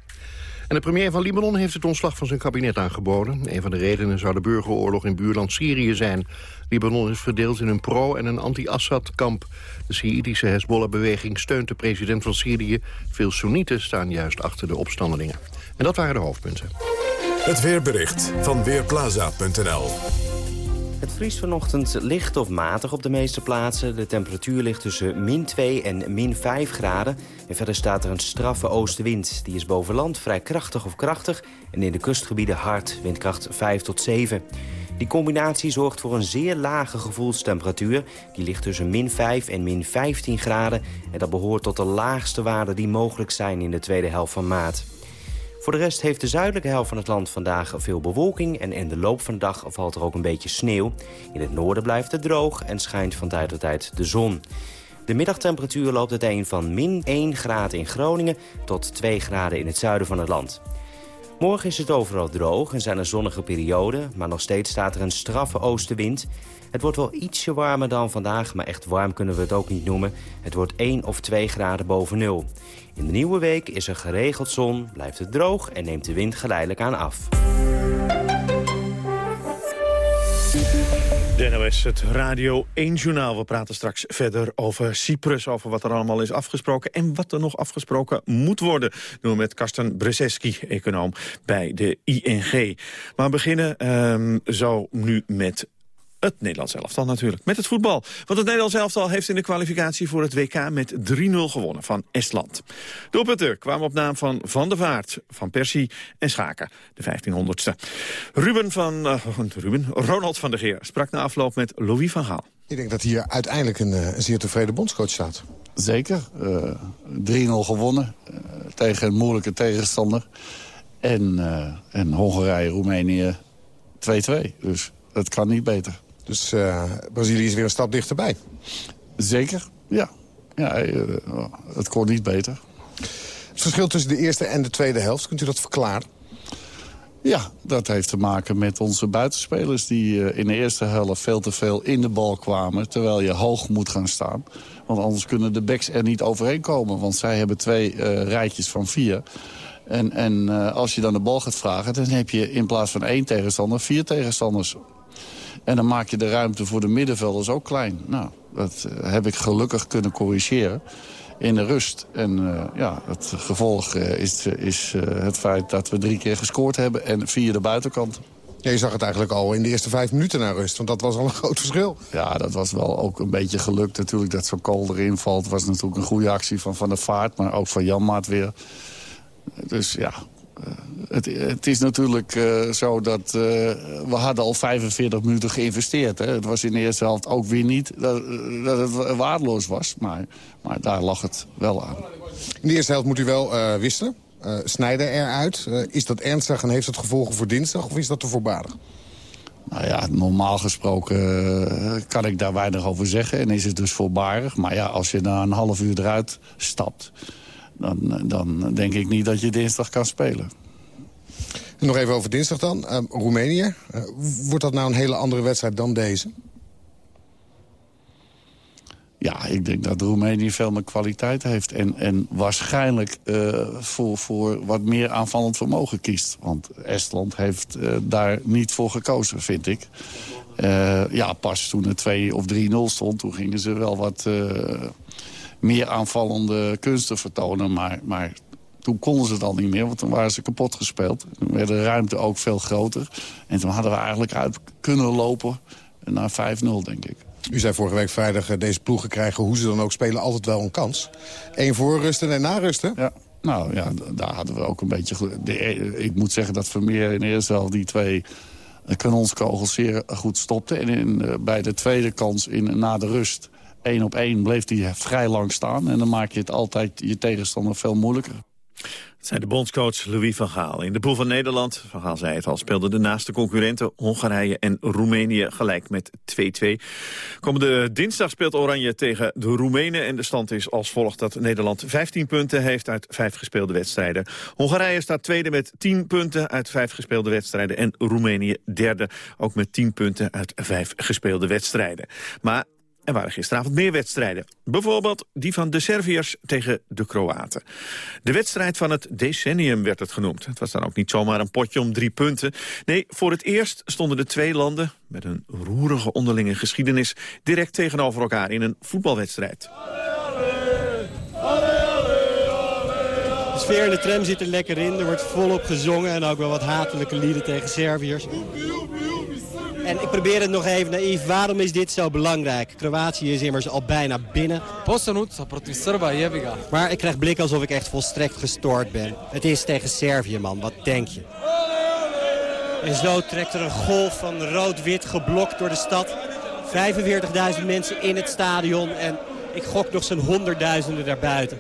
En de premier van Libanon heeft het ontslag van zijn kabinet aangeboden. Een van de redenen zou de burgeroorlog in buurland Syrië zijn. Libanon is verdeeld in een pro- en een anti-Assad-kamp. De Sjiïtische Hezbollah-beweging steunt de president van Syrië. Veel Soenieten staan juist achter de opstandelingen. En dat waren de hoofdpunten. Het weerbericht van Weerplaza.nl het vriest vanochtend licht of matig op de meeste plaatsen. De temperatuur ligt tussen min 2 en min 5 graden. En verder staat er een straffe oostenwind. Die is boven land vrij krachtig of krachtig en in de kustgebieden hard, windkracht 5 tot 7. Die combinatie zorgt voor een zeer lage gevoelstemperatuur. Die ligt tussen min 5 en min 15 graden. En dat behoort tot de laagste waarden die mogelijk zijn in de tweede helft van maart. Voor de rest heeft de zuidelijke helft van het land vandaag veel bewolking... en in de loop van de dag valt er ook een beetje sneeuw. In het noorden blijft het droog en schijnt van tijd tot tijd de zon. De middagtemperatuur loopt uiteen van min 1 graden in Groningen... tot 2 graden in het zuiden van het land. Morgen is het overal droog en zijn er zonnige perioden... maar nog steeds staat er een straffe oostenwind. Het wordt wel ietsje warmer dan vandaag, maar echt warm kunnen we het ook niet noemen. Het wordt 1 of 2 graden boven nul. In de nieuwe week is er geregeld zon, blijft het droog en neemt de wind geleidelijk aan af. De het Radio 1-journaal. We praten straks verder over Cyprus, over wat er allemaal is afgesproken... en wat er nog afgesproken moet worden. Doen we met Karsten Brzeski, econoom bij de ING. Maar we beginnen um, zo nu met het Nederlands elftal natuurlijk. Met het voetbal. Want het Nederlands elftal heeft in de kwalificatie voor het WK met 3-0 gewonnen van Estland. De opputter kwamen op naam van Van der Vaart, Van Persie en Schaken, de 1500ste. Ruben van, uh, Ruben, Ronald van der Geer sprak na afloop met Louis van Gaal. Ik denk dat hier uiteindelijk een, een zeer tevreden bondscoach staat. Zeker. Uh, 3-0 gewonnen uh, tegen een moeilijke tegenstander. En, en Hongarije, Roemenië 2-2. Dus dat kan niet beter. Dus uh, Brazilië is weer een stap dichterbij. Zeker, ja. ja uh, het kon niet beter. Het verschil tussen de eerste en de tweede helft, kunt u dat verklaren? Ja, dat heeft te maken met onze buitenspelers... die in de eerste helft veel te veel in de bal kwamen... terwijl je hoog moet gaan staan. Want anders kunnen de backs er niet overheen komen. Want zij hebben twee rijtjes van vier... En, en als je dan de bal gaat vragen... dan heb je in plaats van één tegenstander vier tegenstanders en dan maak je de ruimte voor de middenvelders ook klein. Nou, dat uh, heb ik gelukkig kunnen corrigeren in de rust. En uh, ja, het gevolg uh, is, is het feit dat we drie keer gescoord hebben... en via de buitenkant. Ja, je zag het eigenlijk al in de eerste vijf minuten naar rust. Want dat was al een groot verschil. Ja, dat was wel ook een beetje gelukt. Natuurlijk dat zo'n kool erin valt was natuurlijk een goede actie van Van der Vaart. Maar ook van Janmaat weer. Dus ja, het, het, is natuurlijk uh, zo dat uh, we hadden al 45 minuten geïnvesteerd. Hè. Het was in de eerste helft ook weer niet dat, dat het waardeloos was. Maar, maar daar lag het wel aan. In de eerste helft moet u wel uh, wisselen. snijden eruit. is dat ernstig en heeft dat gevolgen voor dinsdag of is dat te voorbarig? Nou ja, normaal gesproken kan ik daar weinig over zeggen. En is het dus voorbarig. Maar ja, als je na een half uur eruit stapt dan, dan denk ik niet dat je dinsdag kan spelen. En nog even over dinsdag dan. Uh, Roemenië. Uh, wordt dat nou een hele andere wedstrijd dan deze? Ja, ik denk dat Roemenië veel meer kwaliteit heeft. En, en waarschijnlijk uh, voor, voor wat meer aanvallend vermogen kiest. Want Estland heeft uh, daar niet voor gekozen, vind ik. Uh, ja, pas toen het 2 of 3-0 stond, toen gingen ze wel wat meer aanvallende kunsten vertonen. Maar, maar toen konden ze het al niet meer, want toen waren ze kapot gespeeld. Toen werd de ruimte ook veel groter. En toen hadden we eigenlijk uit kunnen lopen naar 5-0, denk ik. U zei vorige week vrijdag, eh, deze ploegen krijgen hoe ze dan ook spelen altijd wel een kans. Eén voorrusten en narusten? Ja. Nou ja, daar hadden we ook een beetje... De, eh, ik moet zeggen dat Vermeer in eerste helft die twee kanonskogels zeer goed stopte. En in, bij de tweede kans in, na de rust, één op één, bleef hij vrij lang staan. En dan maak je het altijd je tegenstander veel moeilijker. Het zijn de bondscoach Louis van Gaal. In de pool van Nederland, Van Gaal zei het al, speelden de naaste concurrenten Hongarije en Roemenië gelijk met 2-2. Komende dinsdag speelt Oranje tegen de Roemenen en de stand is als volgt dat Nederland 15 punten heeft uit vijf gespeelde wedstrijden. Hongarije staat tweede met 10 punten uit vijf gespeelde wedstrijden en Roemenië derde ook met 10 punten uit vijf gespeelde wedstrijden. Maar er waren gisteravond meer wedstrijden. Bijvoorbeeld die van de Serviërs tegen de Kroaten. De wedstrijd van het decennium werd het genoemd. Het was dan ook niet zomaar een potje om drie punten. Nee, voor het eerst stonden de twee landen... met een roerige onderlinge geschiedenis... direct tegenover elkaar in een voetbalwedstrijd. De sfeer in de tram zit er lekker in. Er wordt volop gezongen en ook wel wat hatelijke lieden tegen Serviërs. En ik probeer het nog even naïef. Waarom is dit zo belangrijk? Kroatië is immers al bijna binnen. Maar ik krijg blik alsof ik echt volstrekt gestoord ben. Het is tegen Servië, man. Wat denk je? En zo trekt er een golf van rood-wit geblokt door de stad. 45.000 mensen in het stadion en ik gok nog zo'n honderdduizenden daarbuiten.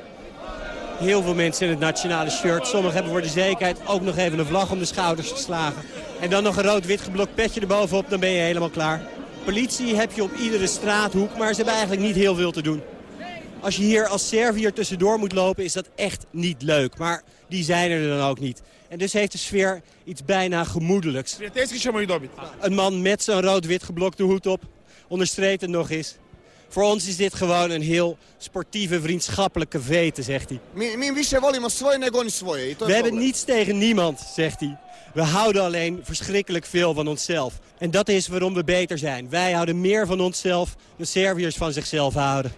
Heel veel mensen in het nationale shirt. Sommigen hebben voor de zekerheid ook nog even een vlag om de schouders geslagen. En dan nog een rood-wit geblokt petje erbovenop, dan ben je helemaal klaar. Politie heb je op iedere straathoek, maar ze hebben eigenlijk niet heel veel te doen. Als je hier als Serviër tussendoor moet lopen, is dat echt niet leuk. Maar die zijn er dan ook niet. En dus heeft de sfeer iets bijna gemoedelijks. Een man met zo'n rood-wit geblokte hoed op onderstreept het nog eens. Voor ons is dit gewoon een heel sportieve, vriendschappelijke vete, zegt hij. We hebben niets tegen niemand, zegt hij. We houden alleen verschrikkelijk veel van onszelf. En dat is waarom we beter zijn. Wij houden meer van onszelf dan Serviërs van zichzelf houden.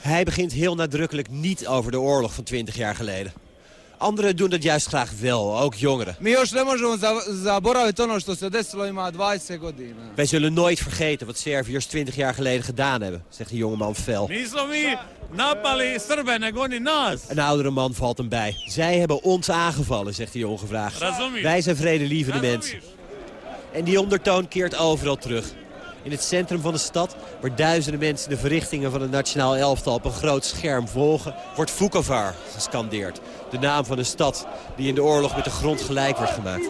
Hij begint heel nadrukkelijk niet over de oorlog van 20 jaar geleden. Anderen doen dat juist graag wel, ook jongeren. Wij zullen nooit vergeten wat Serviërs 20 jaar geleden gedaan hebben, zegt de jongeman fel. Een oudere man valt hem bij. Zij hebben ons aangevallen, zegt hij ongevraagd. Wij zijn vredelievende mensen. En die ondertoon keert overal terug. In het centrum van de stad, waar duizenden mensen de verrichtingen van het nationaal elftal op een groot scherm volgen, wordt Vukovar gescandeerd. De naam van een stad die in de oorlog met de grond gelijk werd gemaakt.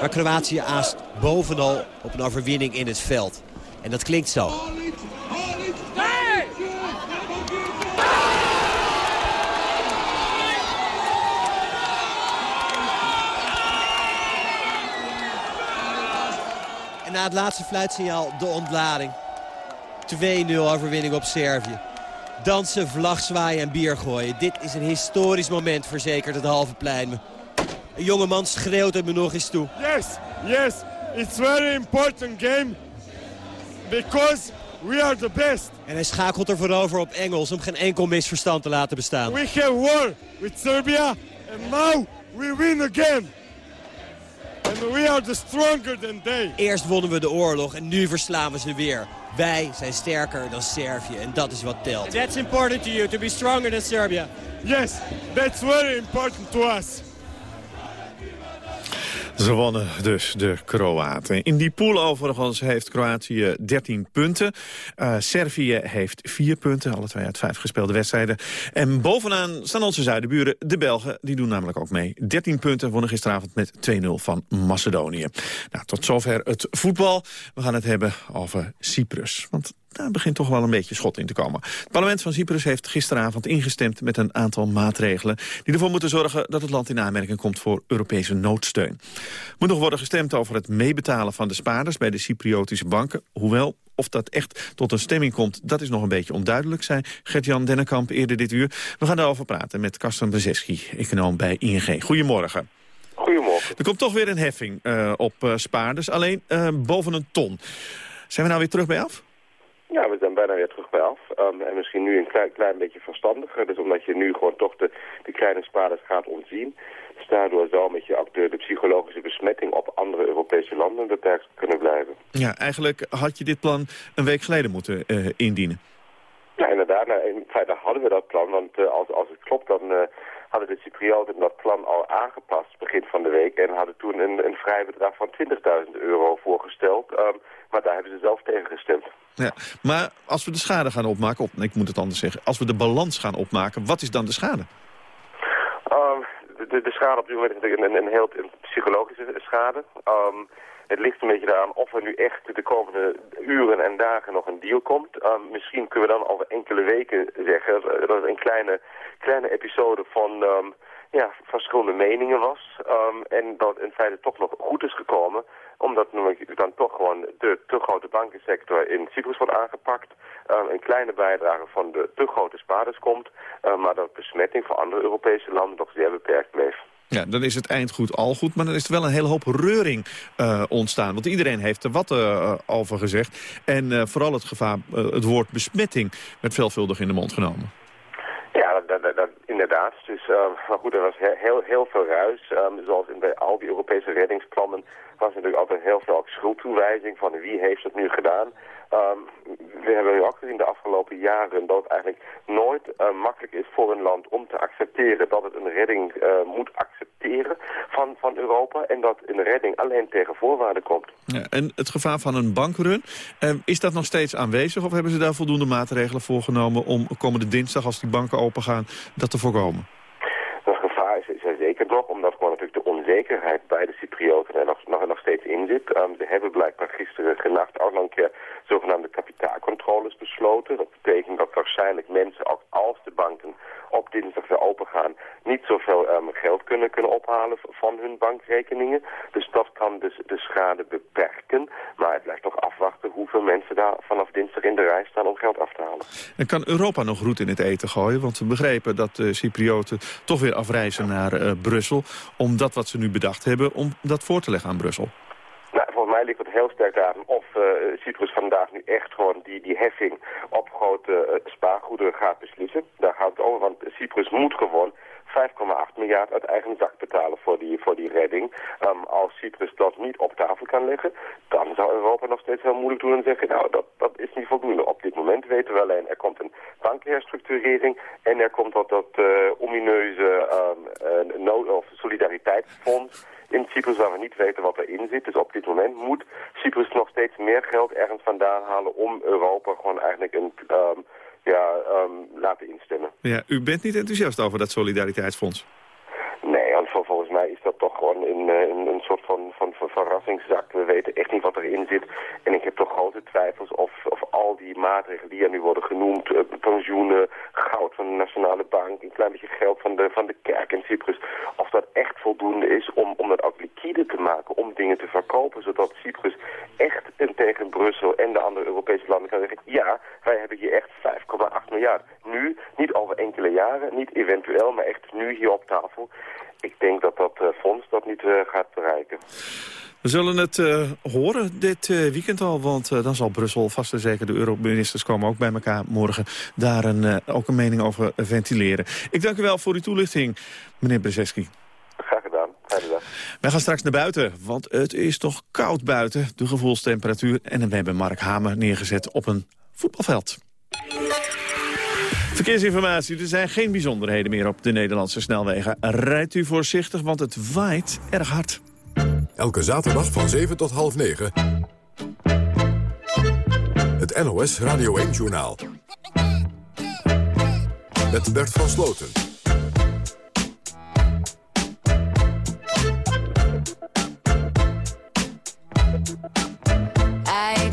Maar Kroatië aast bovenal op een overwinning in het veld. En dat klinkt zo. Na het laatste fluitsignaal de ontlading. 2-0 overwinning op Servië. Dansen, vlag zwaaien en bier gooien. Dit is een historisch moment, verzekert het halve plein Een jongeman schreeuwt het me nog eens toe. Yes, yes, it's very important game. Because we are the best. En hij schakelt er voorover op Engels om geen enkel misverstand te laten bestaan. We have war with Serbia and now we win again. And we are the stronger than they. Eerst wonnen we de oorlog en nu verslaan we ze weer. Wij zijn sterker dan Servië en dat is wat telt. That's important to you, to be stronger than Serbia. Yes, that's very important to us. Ze wonnen dus de Kroaten. In die pool overigens heeft Kroatië 13 punten. Uh, Servië heeft 4 punten, alle twee uit vijf gespeelde wedstrijden. En bovenaan staan onze zuidenburen, de Belgen. Die doen namelijk ook mee. 13 punten wonnen gisteravond met 2-0 van Macedonië. Nou, tot zover het voetbal. We gaan het hebben over Cyprus. Want daar begint toch wel een beetje schot in te komen. Het parlement van Cyprus heeft gisteravond ingestemd met een aantal maatregelen... die ervoor moeten zorgen dat het land in aanmerking komt voor Europese noodsteun. Moet nog worden gestemd over het meebetalen van de spaarders bij de Cypriotische banken. Hoewel, of dat echt tot een stemming komt, dat is nog een beetje onduidelijk, zei Gert-Jan Dennekamp eerder dit uur. We gaan daarover praten met Karsten Brzeski, econoom bij ING. Goedemorgen. Goedemorgen. Er komt toch weer een heffing uh, op uh, spaarders, alleen uh, boven een ton. Zijn we nou weer terug bij af? Ja, we zijn bijna weer terug bij af. Um, en misschien nu een klein, klein beetje verstandiger. Dus omdat je nu gewoon toch de, de kleine spaarders gaat ontzien. daardoor zou met je ook de, de psychologische besmetting op andere Europese landen beperkt kunnen blijven. Ja, eigenlijk had je dit plan een week geleden moeten uh, indienen. Ja, inderdaad. Nou, in feite hadden we dat plan, want uh, als, als het klopt dan uh, hadden de Cyprioten dat plan al aangepast begin van de week en hadden toen een, een vrij bedrag van 20.000 euro voorgesteld. Um, maar daar hebben ze zelf tegen gestemd. Ja, maar als we de schade gaan opmaken, of ik moet het anders zeggen, als we de balans gaan opmaken, wat is dan de schade? Um, de, de, schade op dit moment is natuurlijk een, een, heel een psychologische schade. Um, het ligt een beetje eraan of er nu echt de komende uren en dagen nog een deal komt. Um, misschien kunnen we dan over enkele weken zeggen dat het een kleine, kleine episode van um, ja, verschillende meningen was. Um, en dat in feite toch nog goed is gekomen. Omdat dan toch gewoon de te grote bankensector in Cyprus wordt aangepakt. Um, een kleine bijdrage van de te grote spaarders komt. Maar dat besmetting voor andere Europese landen nog zeer beperkt bleef. Ja, dan is het eind goed al goed, maar dan is er wel een hele hoop reuring uh, ontstaan. Want iedereen heeft er wat uh, over gezegd. En uh, vooral het gevaar, het woord besmetting werd veelvuldig in de mond genomen. Ja, dat, dat, dat, inderdaad. Dus, maar goed, er was heel, heel veel ruis. Um, zoals in bij al die Europese reddingsplannen was natuurlijk altijd heel veel schuldtoewijzing van wie heeft het nu gedaan. Um, we hebben nu ook gezien de afgelopen jaren dat het eigenlijk nooit uh, makkelijk is voor een land om te accepteren dat het een redding uh, moet accepteren van, van Europa en dat een redding alleen tegen voorwaarden komt. Ja, en het gevaar van een bankrun, is dat nog steeds aanwezig of hebben ze daar voldoende maatregelen voor genomen om komende dinsdag als die banken opengaan dat te voorkomen? Dat gevaar is, is er zeker nog, omdat gewoon natuurlijk de onzekerheid bij de Cyprioten er nog, nog, nog steeds in zit. Um, ze hebben blijkbaar gisteren genacht ook nog een keer zogenaamde kapitaalcontroles besloten. Dat betekent dat waarschijnlijk mensen, ook als de banken op dinsdag weer open gaan, niet zoveel um, geld kunnen, kunnen ophalen van hun bankrekeningen. Dus dat kan dus de schade beperken. Maar het blijft nog afwachten hoeveel mensen daar vanaf dinsdag in de rij staan om geld af te halen. En kan Europa nog roet in het eten gooien? Want we begrepen dat de Cyprioten toch weer afreizen naar uh, Brussel... om dat wat ze nu bedacht hebben, om dat voor te leggen aan Brussel. Mij ligt het heel sterk aan of uh, Cyprus vandaag nu echt gewoon die, die heffing op grote uh, spaargoederen gaat beslissen. Daar gaat het over, want Cyprus moet gewoon 5,8 miljard uit eigen zak betalen voor die, voor die redding. Um, als Cyprus dat niet op tafel kan leggen, dan zou Europa nog steeds heel moeilijk doen en zeggen, nou, dat, dat is niet voldoende. Op dit moment weten we alleen, er komt een bankenherstructurering en er komt dat, dat uh, omineuze um, nood- of solidariteitsfonds in Cyprus waar we niet weten wat erin zit. Dus op dit moment moet Cyprus nog steeds meer geld ergens vandaan halen om Europa gewoon eigenlijk een... Um, ja, um, laten instemmen. Ja, u bent niet enthousiast over dat solidariteitsfonds? Nee, want volgens mij is dat toch gewoon een, een, een soort van, van, van verrassingszak. We weten echt niet wat erin zit. En ik heb toch grote twijfels of, of al die maatregelen die er nu worden genoemd... Uh, pensioenen, goud van de Nationale Bank... een klein beetje geld van de, van de kerk in Cyprus... of dat echt voldoende is om, om dat ook liquide te maken... om dingen te verkopen, zodat Cyprus echt tegen Brussel en de andere Europese landen kan zeggen... ja, wij hebben hier echt 5,8 miljard. Nu, niet over jaren, niet eventueel, maar echt nu hier op tafel ik denk dat dat uh, fonds dat niet uh, gaat bereiken. We zullen het uh, horen dit weekend al, want dan zal Brussel vast en zeker... de Euroministers komen ook bij elkaar morgen daar een, ook een mening over ventileren. Ik dank u wel voor uw toelichting, meneer Brzeski. Graag gedaan. Fijne dag. Wij gaan straks naar buiten, want het is toch koud buiten, de gevoelstemperatuur. En we hebben Mark Hamer neergezet op een voetbalveld. Verkeersinformatie, er zijn geen bijzonderheden meer op de Nederlandse snelwegen. Rijdt u voorzichtig, want het waait erg hard. Elke zaterdag van 7 tot half 9. Het NOS Radio 1-journaal. Met Bert van Sloten.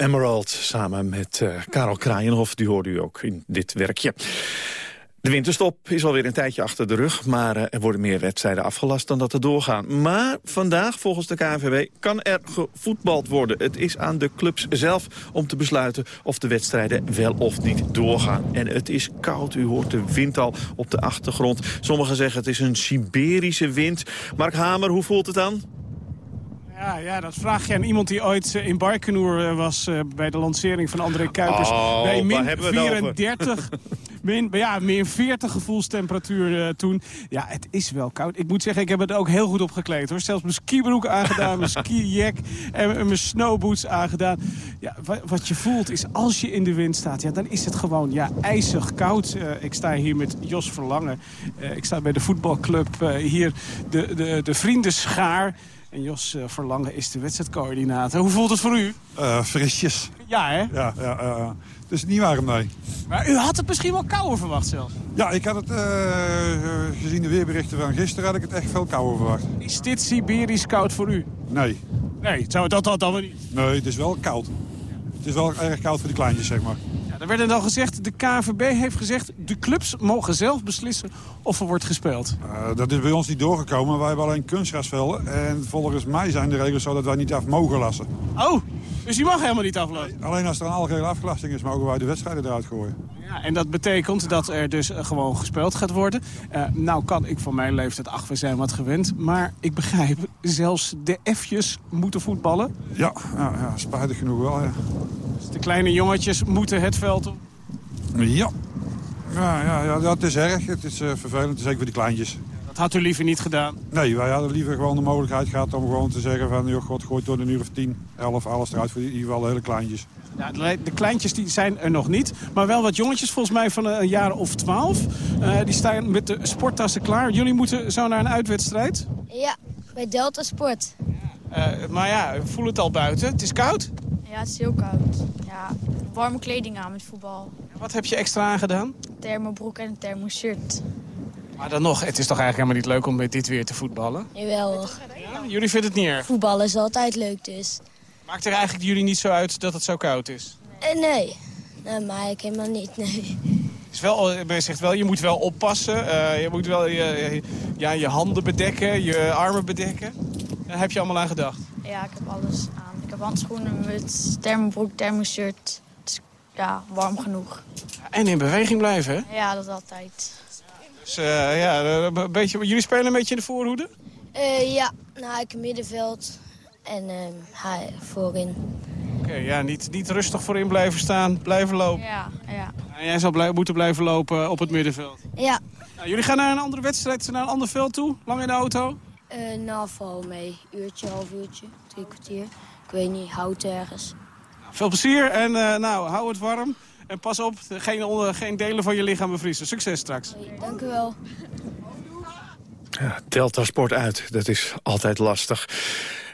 Emerald samen met eh Karel Kraaienhof. Die hoorde u ook in dit werkje. De winterstop is alweer een tijdje achter de rug, maar eh, er worden meer wedstrijden afgelast dan dat er doorgaan. Maar vandaag, volgens de KNVB, kan er gevoetbald worden. Het is aan de clubs zelf om te besluiten of de wedstrijden wel of niet doorgaan. En het is koud, u hoort de wind al op de achtergrond. Sommigen zeggen het is een Siberische wind. Mark Hamer, hoe voelt het aan? Ja, ja, dat vraag je aan iemand die ooit eh, in Baikonur eh, was eh, bij de lancering van André Kuipers. Oh, bij min hebben we het over? 34, min, ja, min 40 gevoelstemperatuur toen. Ja, het is wel koud. Ik moet zeggen, ik heb het ook heel goed opgekleed hoor. Zelfs mijn skibroek aangedaan, mijn skijack en, en mijn snowboots aangedaan. Ja, wa- wat je voelt is als je in de wind staat, ja, dan is het gewoon ja, ijzig koud. Ik sta hier met Jos Verlangen. Ik sta bij de voetbalclub hier, de, de, de Vriendenschaar. En Jos eh, Verlangen is de wedstrijdcoördinator. Hoe voelt het voor u? Eh, frisjes. Ja, hè? Ja, ja, ja. Het is niet warm, nee. Maar u had het misschien wel kouder verwacht zelf. Ja, ik had het, eh, gezien de weerberichten van gisteren, had ik het echt veel kouder verwacht. Is dit Siberisch koud voor u? Nee. Nee, zou dat dat dan wel niet? Nee, het is wel koud. Het is wel erg koud voor de kleintjes, zeg maar. Er werd al gezegd, de KNVB heeft gezegd... de clubs mogen zelf beslissen of er wordt gespeeld. Eh, dat is bij ons niet doorgekomen. Wij hebben alleen kunstgrasvelden. En volgens mij zijn de regels zo dat wij niet af mogen lassen. Oh, dus u mag helemaal niet aflopen? Alleen als er een algehele afgelasting is, mogen wij de wedstrijden eruit gooien. Ja, en dat betekent dat er dus eh, gewoon gespeeld gaat worden. Eh, nou kan ik van mijn leeftijd, ach, we zijn wat gewend. Maar ik begrijp, zelfs de F'jes moeten voetballen. Ja, ja, ja spijtig genoeg wel, ja. Dus de kleine jongetjes moeten het veld op. Ja. Ja, ja, ja, dat is erg. Het is eh, vervelend, zeker voor die kleintjes. Dat had u liever niet gedaan. Nee, wij hadden liever gewoon de mogelijkheid gehad om gewoon te zeggen van... joh, god, gooit door een uur of 10, 11, alles eruit voor in ieder geval de hele kleintjes. Ja, de, de kleintjes die zijn er nog niet. Maar wel wat jongetjes, volgens mij van een jaar of twaalf. Eh, die staan met de sporttassen klaar. Jullie moeten zo naar een uitwedstrijd. Ja, bij Delta Sport. Eh, maar ja, voel het al buiten. Het is koud. Ja, het is heel koud. Ja, warme kleding aan met voetbal. Wat heb je extra aangedaan? Thermobroek en een thermoshirt. Maar dan nog, het is toch eigenlijk helemaal niet leuk om met dit weer te voetballen? Jawel. Jullie vinden het niet erg? Voetballen is altijd leuk dus. Maakt er eigenlijk jullie niet zo uit dat het zo koud is? Eh, nee. Nee, maar ik helemaal niet, nee. Is wel, men zegt wel, je moet wel oppassen. Eh, je moet wel je, je- ja, je handen bedekken, je armen bedekken. Daar heb je allemaal aan gedacht. Ja, ik heb alles aan. Handschoenen met thermobroek, thermoshirt. Ja, warm genoeg. En in beweging blijven, hè? Ja, dat altijd. Dus eh, ja, eh, een beetje, jullie spelen een beetje in de voorhoede? Eh, ja, nou, ik middenveld en ehm, hij voorin. Oké, ja, niet, niet rustig voorin blijven staan, blijven lopen. Ja, ja. En jij zal blij- moeten blijven lopen op het middenveld. Ja. Nou, jullie gaan naar een andere wedstrijd, naar een ander veld toe? Lang in de auto? Uh, nou, mee. Uurtje, half uurtje, drie kwartier. Ik weet niet, hout ergens. Veel plezier en eh, nou, hou het warm. En pas op, geen, onder, geen delen van je lichaam bevriezen. Succes straks. Dank u wel. Ja, Delta Sport uit, dat is altijd lastig.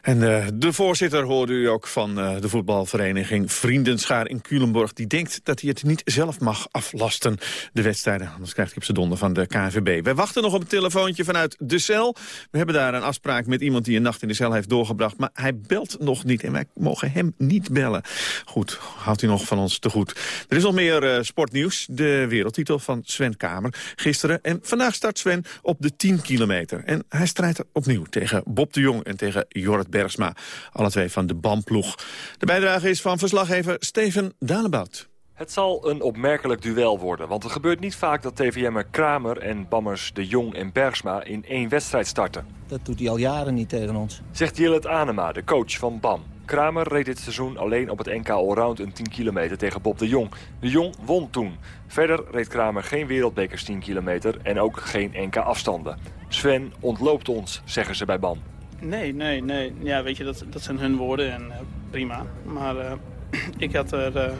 En uh, de voorzitter hoorde u ook van uh, de voetbalvereniging Vriendenschaar in Culemborg. Die denkt dat hij het niet zelf mag aflasten, de wedstrijden. Anders krijgt hij op zijn donder van de KNVB. Wij wachten nog op een telefoontje vanuit de cel. We hebben daar een afspraak met iemand die een nacht in de cel heeft doorgebracht. Maar hij belt nog niet en wij mogen hem niet bellen. Goed, houdt u nog van ons te goed. Er is nog meer uh, sportnieuws. De wereldtitel van Sven Kamer gisteren. En vandaag start Sven op de 10 kilometer. En hij strijdt opnieuw tegen Bob de Jong en tegen Jorrit Bergsma. Alle twee van de BAM-ploeg. De bijdrage is van verslaggever Steven Dalebout. Het zal een opmerkelijk duel worden, want het gebeurt niet vaak dat TVM'er Kramer en Bammers De Jong en Bergsma in één wedstrijd starten. Dat doet hij al jaren niet tegen ons. Zegt Jillet Anema, de coach van BAM. Kramer reed dit seizoen alleen op het NK Allround een 10 kilometer tegen Bob de Jong. De Jong won toen. Verder reed Kramer geen wereldbekers 10 kilometer en ook geen NK afstanden. Sven ontloopt ons, zeggen ze bij BAM. Nee, nee, nee. Ja, weet je, dat, dat zijn hun woorden en uh, prima. Maar uh, ik had er... Uh,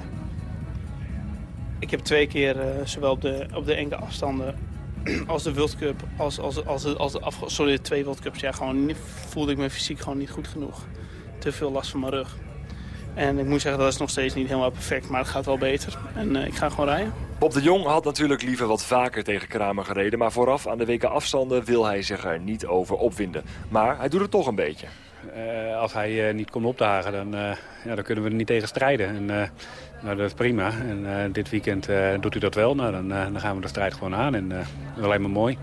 ik heb twee keer, zowel op de, op de enkele afstanden als de World Cup, als, als, als, als de afge sorry, de twee World Cups, ja, gewoon voelde ik me fysiek gewoon niet goed genoeg. Te veel last van mijn rug. En ik moet zeggen, dat is nog steeds niet helemaal perfect, maar het gaat wel beter. En ik ga gewoon rijden. Bob de Jong had natuurlijk liever wat vaker tegen Kramer gereden... maar vooraf aan de weken afstanden wil hij zich er niet over opwinden. Maar hij doet het toch een beetje. Uh, als hij uh, niet komt opdagen, dan, uh, ja, dan kunnen we er niet tegen strijden. En, nou, dat is prima. En dit weekend doet hij dat wel. Nou, dan, dan gaan we de strijd gewoon aan. En dat is alleen maar mooi.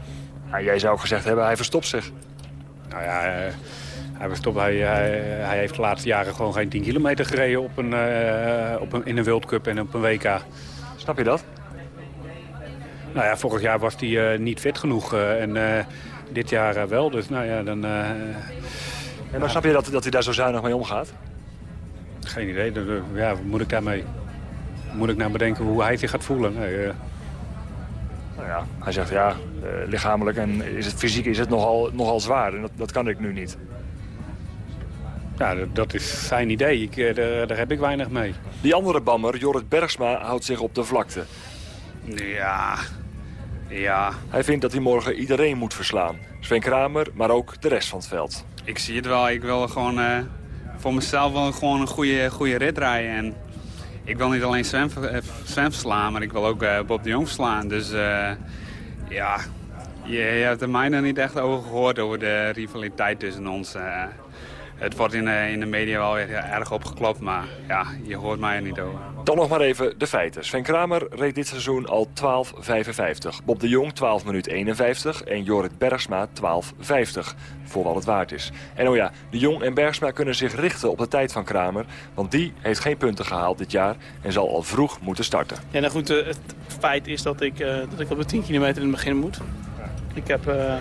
Jij zou gezegd hebben, hij verstopt zich. Nou ja, hij, hij, hij, hij, heeft de laatste jaren gewoon geen 10 kilometer gereden op een, op een, in een World Cup en op een WK. Snap je dat? Nou ja, vorig jaar was hij uh, niet fit genoeg uh, en dit jaar wel. Dus nou ja, dan... en maar snap je dat, dat hij daar zo zuinig mee omgaat? Geen idee. Ja, wat moet ik daarmee? Moet ik nou bedenken hoe hij zich gaat voelen? Nee, nou ja, hij zegt ja, lichamelijk en is het, fysiek is het nogal, nogal zwaar. En dat, dat kan ik nu niet. Ja, dat, is zijn idee. Ik, daar, daar heb ik weinig mee. Die andere bammer, Jorrit Bergsma, houdt zich op de vlakte. Ja, ja. Hij vindt dat hij morgen iedereen moet verslaan. Sven Kramer, maar ook de rest van het veld. Ik zie het wel. Ik wil gewoon uh, voor mezelf wel gewoon een goede, goede rit rijden. En ik wil niet alleen Sven, Sven verslaan, maar ik wil ook uh, Bob de Jong verslaan. Dus uh, ja, je, je, hebt er mij nog niet echt over gehoord over de rivaliteit tussen ons. Het wordt in de, in de media wel weer erg opgeklopt, maar ja, je hoort mij er niet over. Dan nog maar even de feiten. Sven Kramer reed dit seizoen al 12.55. Bob de Jong 12 minuut 51 en Jorrit Bergsma 12.50. Voor wat het waard is. En oh ja, de Jong en Bergsma kunnen zich richten op de tijd van Kramer. Want die heeft geen punten gehaald dit jaar en zal al vroeg moeten starten. Ja, nou goed, het feit is dat ik, uh, dat ik op de 10 kilometer in het begin moet. Ik heb... Uh...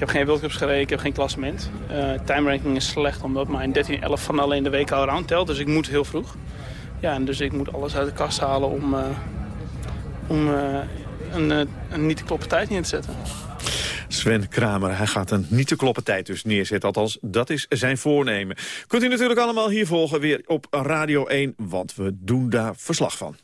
Ik heb geen World Cups gereden, ik heb geen klassement. Uh, time ranking is slecht omdat mijn 13-11 van alleen de week al round telt. Dus ik moet heel vroeg. Ja, en dus ik moet alles uit de kast halen om, uh, om uh, een, uh, een niet te kloppen tijd neer te zetten. Sven Kramer, hij gaat een niet te kloppen tijd dus neerzetten. Althans, dat is zijn voornemen. Kunt u natuurlijk allemaal hier volgen weer op Radio 1, want we doen daar verslag van.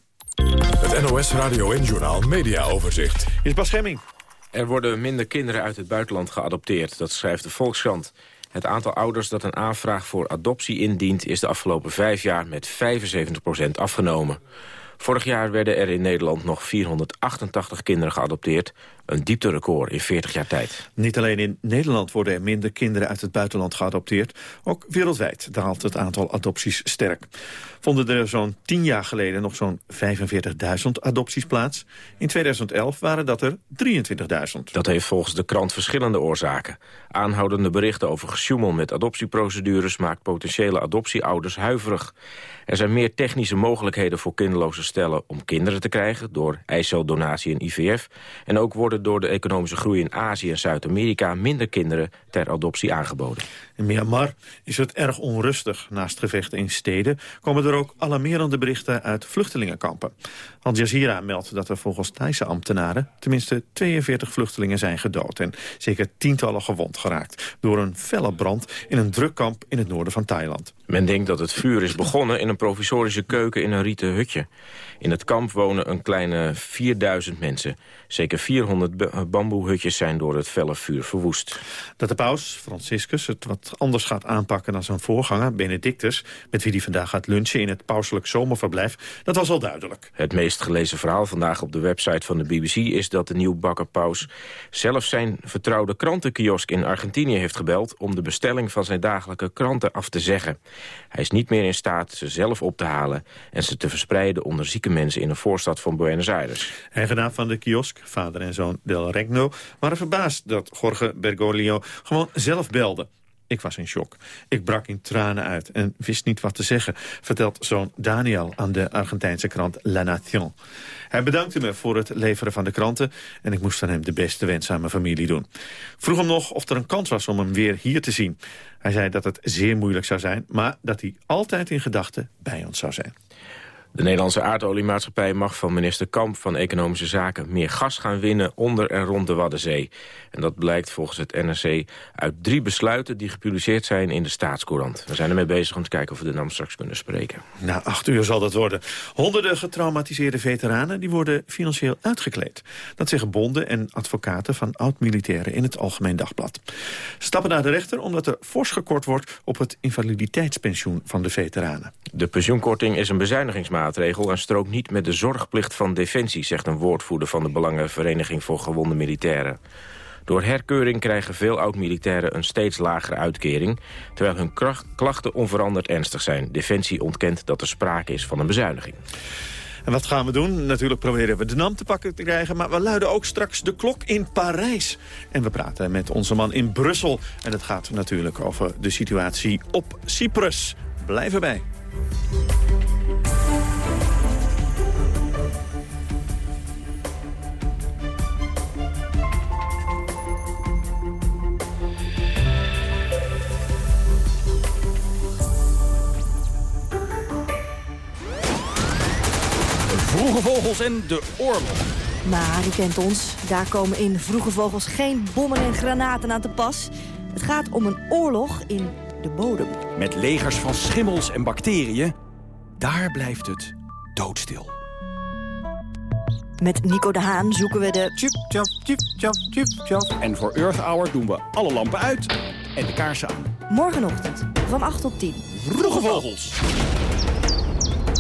Het NOS Radio 1 Journaal Media Overzicht. Is Bas Schemming. Er worden minder kinderen uit het buitenland geadopteerd, dat schrijft de Volkskrant. Het aantal ouders dat een aanvraag voor adoptie indient... is de afgelopen vijf jaar met 75% afgenomen. Vorig jaar werden er in Nederland nog 488 kinderen geadopteerd. Een diepterecord in 40 jaar tijd. Niet alleen in Nederland worden er minder kinderen uit het buitenland geadopteerd. Ook wereldwijd daalt het aantal adopties sterk. Vonden er zo'n 10 jaar geleden nog zo'n 45.000 adopties plaats. In 2011 waren dat er 23.000. Dat heeft volgens de krant verschillende oorzaken. Aanhoudende berichten over gesjoemel met adoptieprocedures... maakt potentiële adoptieouders huiverig. Er zijn meer technische mogelijkheden voor kinderloze stellen om kinderen te krijgen... door eiceldonatie en IVF. En ook worden door de economische groei in Azië en Zuid-Amerika... minder kinderen ter adoptie aangeboden. In Myanmar is het erg onrustig. Naast gevechten in steden komen er ook alarmerende berichten uit vluchtelingenkampen. Al Jazeera meldt dat er volgens Thaise ambtenaren tenminste 42 vluchtelingen zijn gedood en zeker tientallen gewond geraakt door een felle brand in een drukkamp in het noorden van Thailand. Men denkt dat het vuur is begonnen in een provisorische keuken in een rieten hutje. In het kamp wonen een kleine 4000 mensen. Zeker 400 bamboehutjes zijn door het felle vuur verwoest. Dat de paus, Franciscus, het wat anders gaat aanpakken dan zijn voorganger, Benedictus... met wie hij vandaag gaat lunchen in het pauselijk zomerverblijf, dat was al duidelijk. Het meest gelezen verhaal vandaag op de website van de BBC... is dat de nieuwbakken paus zelf zijn vertrouwde krantenkiosk in Argentinië heeft gebeld... om de bestelling van zijn dagelijke kranten af te zeggen. Hij is niet meer in staat ze zelf op te halen... en ze te verspreiden onder zieke mensen in een voorstad van Buenos Aires. Eigenaar van de kiosk, vader en zoon Del Regno... waren verbaasd dat Jorge Bergoglio gewoon zelf belde. Ik was in shock. Ik brak in tranen uit en wist niet wat te zeggen... vertelt zoon Daniel aan de Argentijnse krant La Nation. Hij bedankte me voor het leveren van de kranten... en ik moest van hem de beste wens aan mijn familie doen. Vroeg hem nog of er een kans was om hem weer hier te zien. Hij zei dat het zeer moeilijk zou zijn... maar dat hij altijd in gedachten bij ons zou zijn. De Nederlandse aardoliemaatschappij mag van minister Kamp van Economische Zaken meer gas gaan winnen onder en rond de Waddenzee. En dat blijkt volgens het NRC uit drie besluiten die gepubliceerd zijn in de Staatscourant. We zijn ermee bezig om te kijken of we de naam straks kunnen spreken. Na acht uur zal dat worden. Honderden getraumatiseerde veteranen die worden financieel uitgekleed. Dat zeggen bonden en advocaten van oud-militairen in het Algemeen Dagblad. Stappen naar de rechter omdat er fors gekort wordt op het invaliditeitspensioen van de veteranen. De pensioenkorting is een bezuinigingsmaatregel maatregel en strookt niet met de zorgplicht van Defensie... zegt een woordvoerder van de Belangenvereniging voor Gewonde Militairen. Door herkeuring krijgen veel oud-militairen een steeds lagere uitkering... terwijl hun klachten onveranderd ernstig zijn. Defensie ontkent dat er sprake is van een bezuiniging. En wat gaan we doen? Natuurlijk proberen we de NAM te pakken te krijgen... maar we luiden ook straks de klok in Parijs. En we praten met onze man in Brussel. En het gaat natuurlijk over de situatie op Cyprus. Blijf erbij. Vroege Vogels en de oorlog. Maar u kent ons, daar komen in Vroege Vogels geen bommen en granaten aan te pas. Het gaat om een oorlog in de bodem. Met legers van schimmels en bacteriën, daar blijft het doodstil. Met Nico de Haan zoeken we de... Tjuf, tjaf, tjuf, tjaf, tjuf, tjaf. En voor Earth Hour doen we alle lampen uit en de kaarsen aan. Morgenochtend van 8 tot 10. Vroege Vogels.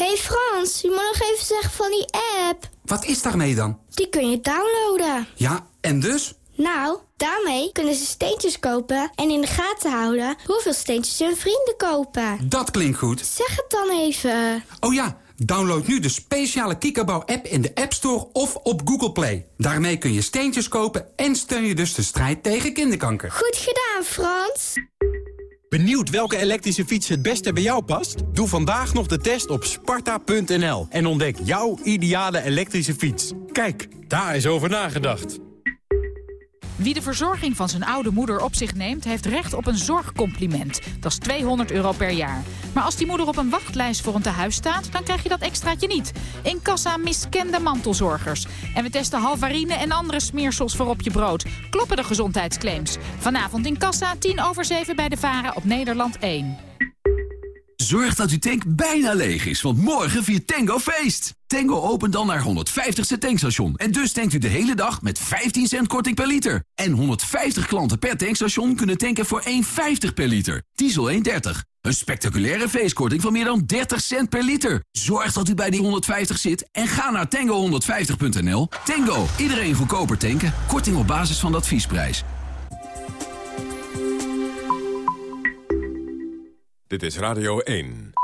hey Frans, je moet nog even zeggen van die app. Wat is daarmee dan? Die kun je downloaden. Ja, en dus? Nou, daarmee kunnen ze steentjes kopen en in de gaten houden hoeveel steentjes hun vrienden kopen. Dat klinkt goed. Zeg het dan even. Oh ja, download nu de speciale Kikkerbouw-app in de App Store of op Google Play. Daarmee kun je steentjes kopen en steun je dus de strijd tegen kinderkanker. Goed gedaan, Frans. Benieuwd welke elektrische fiets het beste bij jou past? Doe vandaag nog de test op sparta.nl en ontdek jouw ideale elektrische fiets. Kijk, daar is over nagedacht. Wie de verzorging van zijn oude moeder op zich neemt... heeft recht op een zorgcompliment. Dat is 200 euro per jaar. Maar als die moeder op een wachtlijst voor een tehuis staat... dan krijg je dat extraatje niet. In kassa miskende mantelzorgers. En we testen halvarine en andere smeersels voor op je brood. Kloppen de gezondheidsclaims. Vanavond in kassa, 10 over 7 bij de Varen op Nederland 1. Zorg dat uw tank bijna leeg is, want morgen viert Tango feest. Tango opent dan naar 150ste tankstation. En dus tankt u de hele dag met 15 cent korting per liter. En 150 klanten per tankstation kunnen tanken voor 1,50 per liter. Diesel 1,30. Een spectaculaire feestkorting van meer dan 30 cent per liter. Zorg dat u bij die 150 zit en ga naar tango150.nl. Tango, iedereen goedkoper tanken. Korting op basis van de adviesprijs. Dit is Radio 1.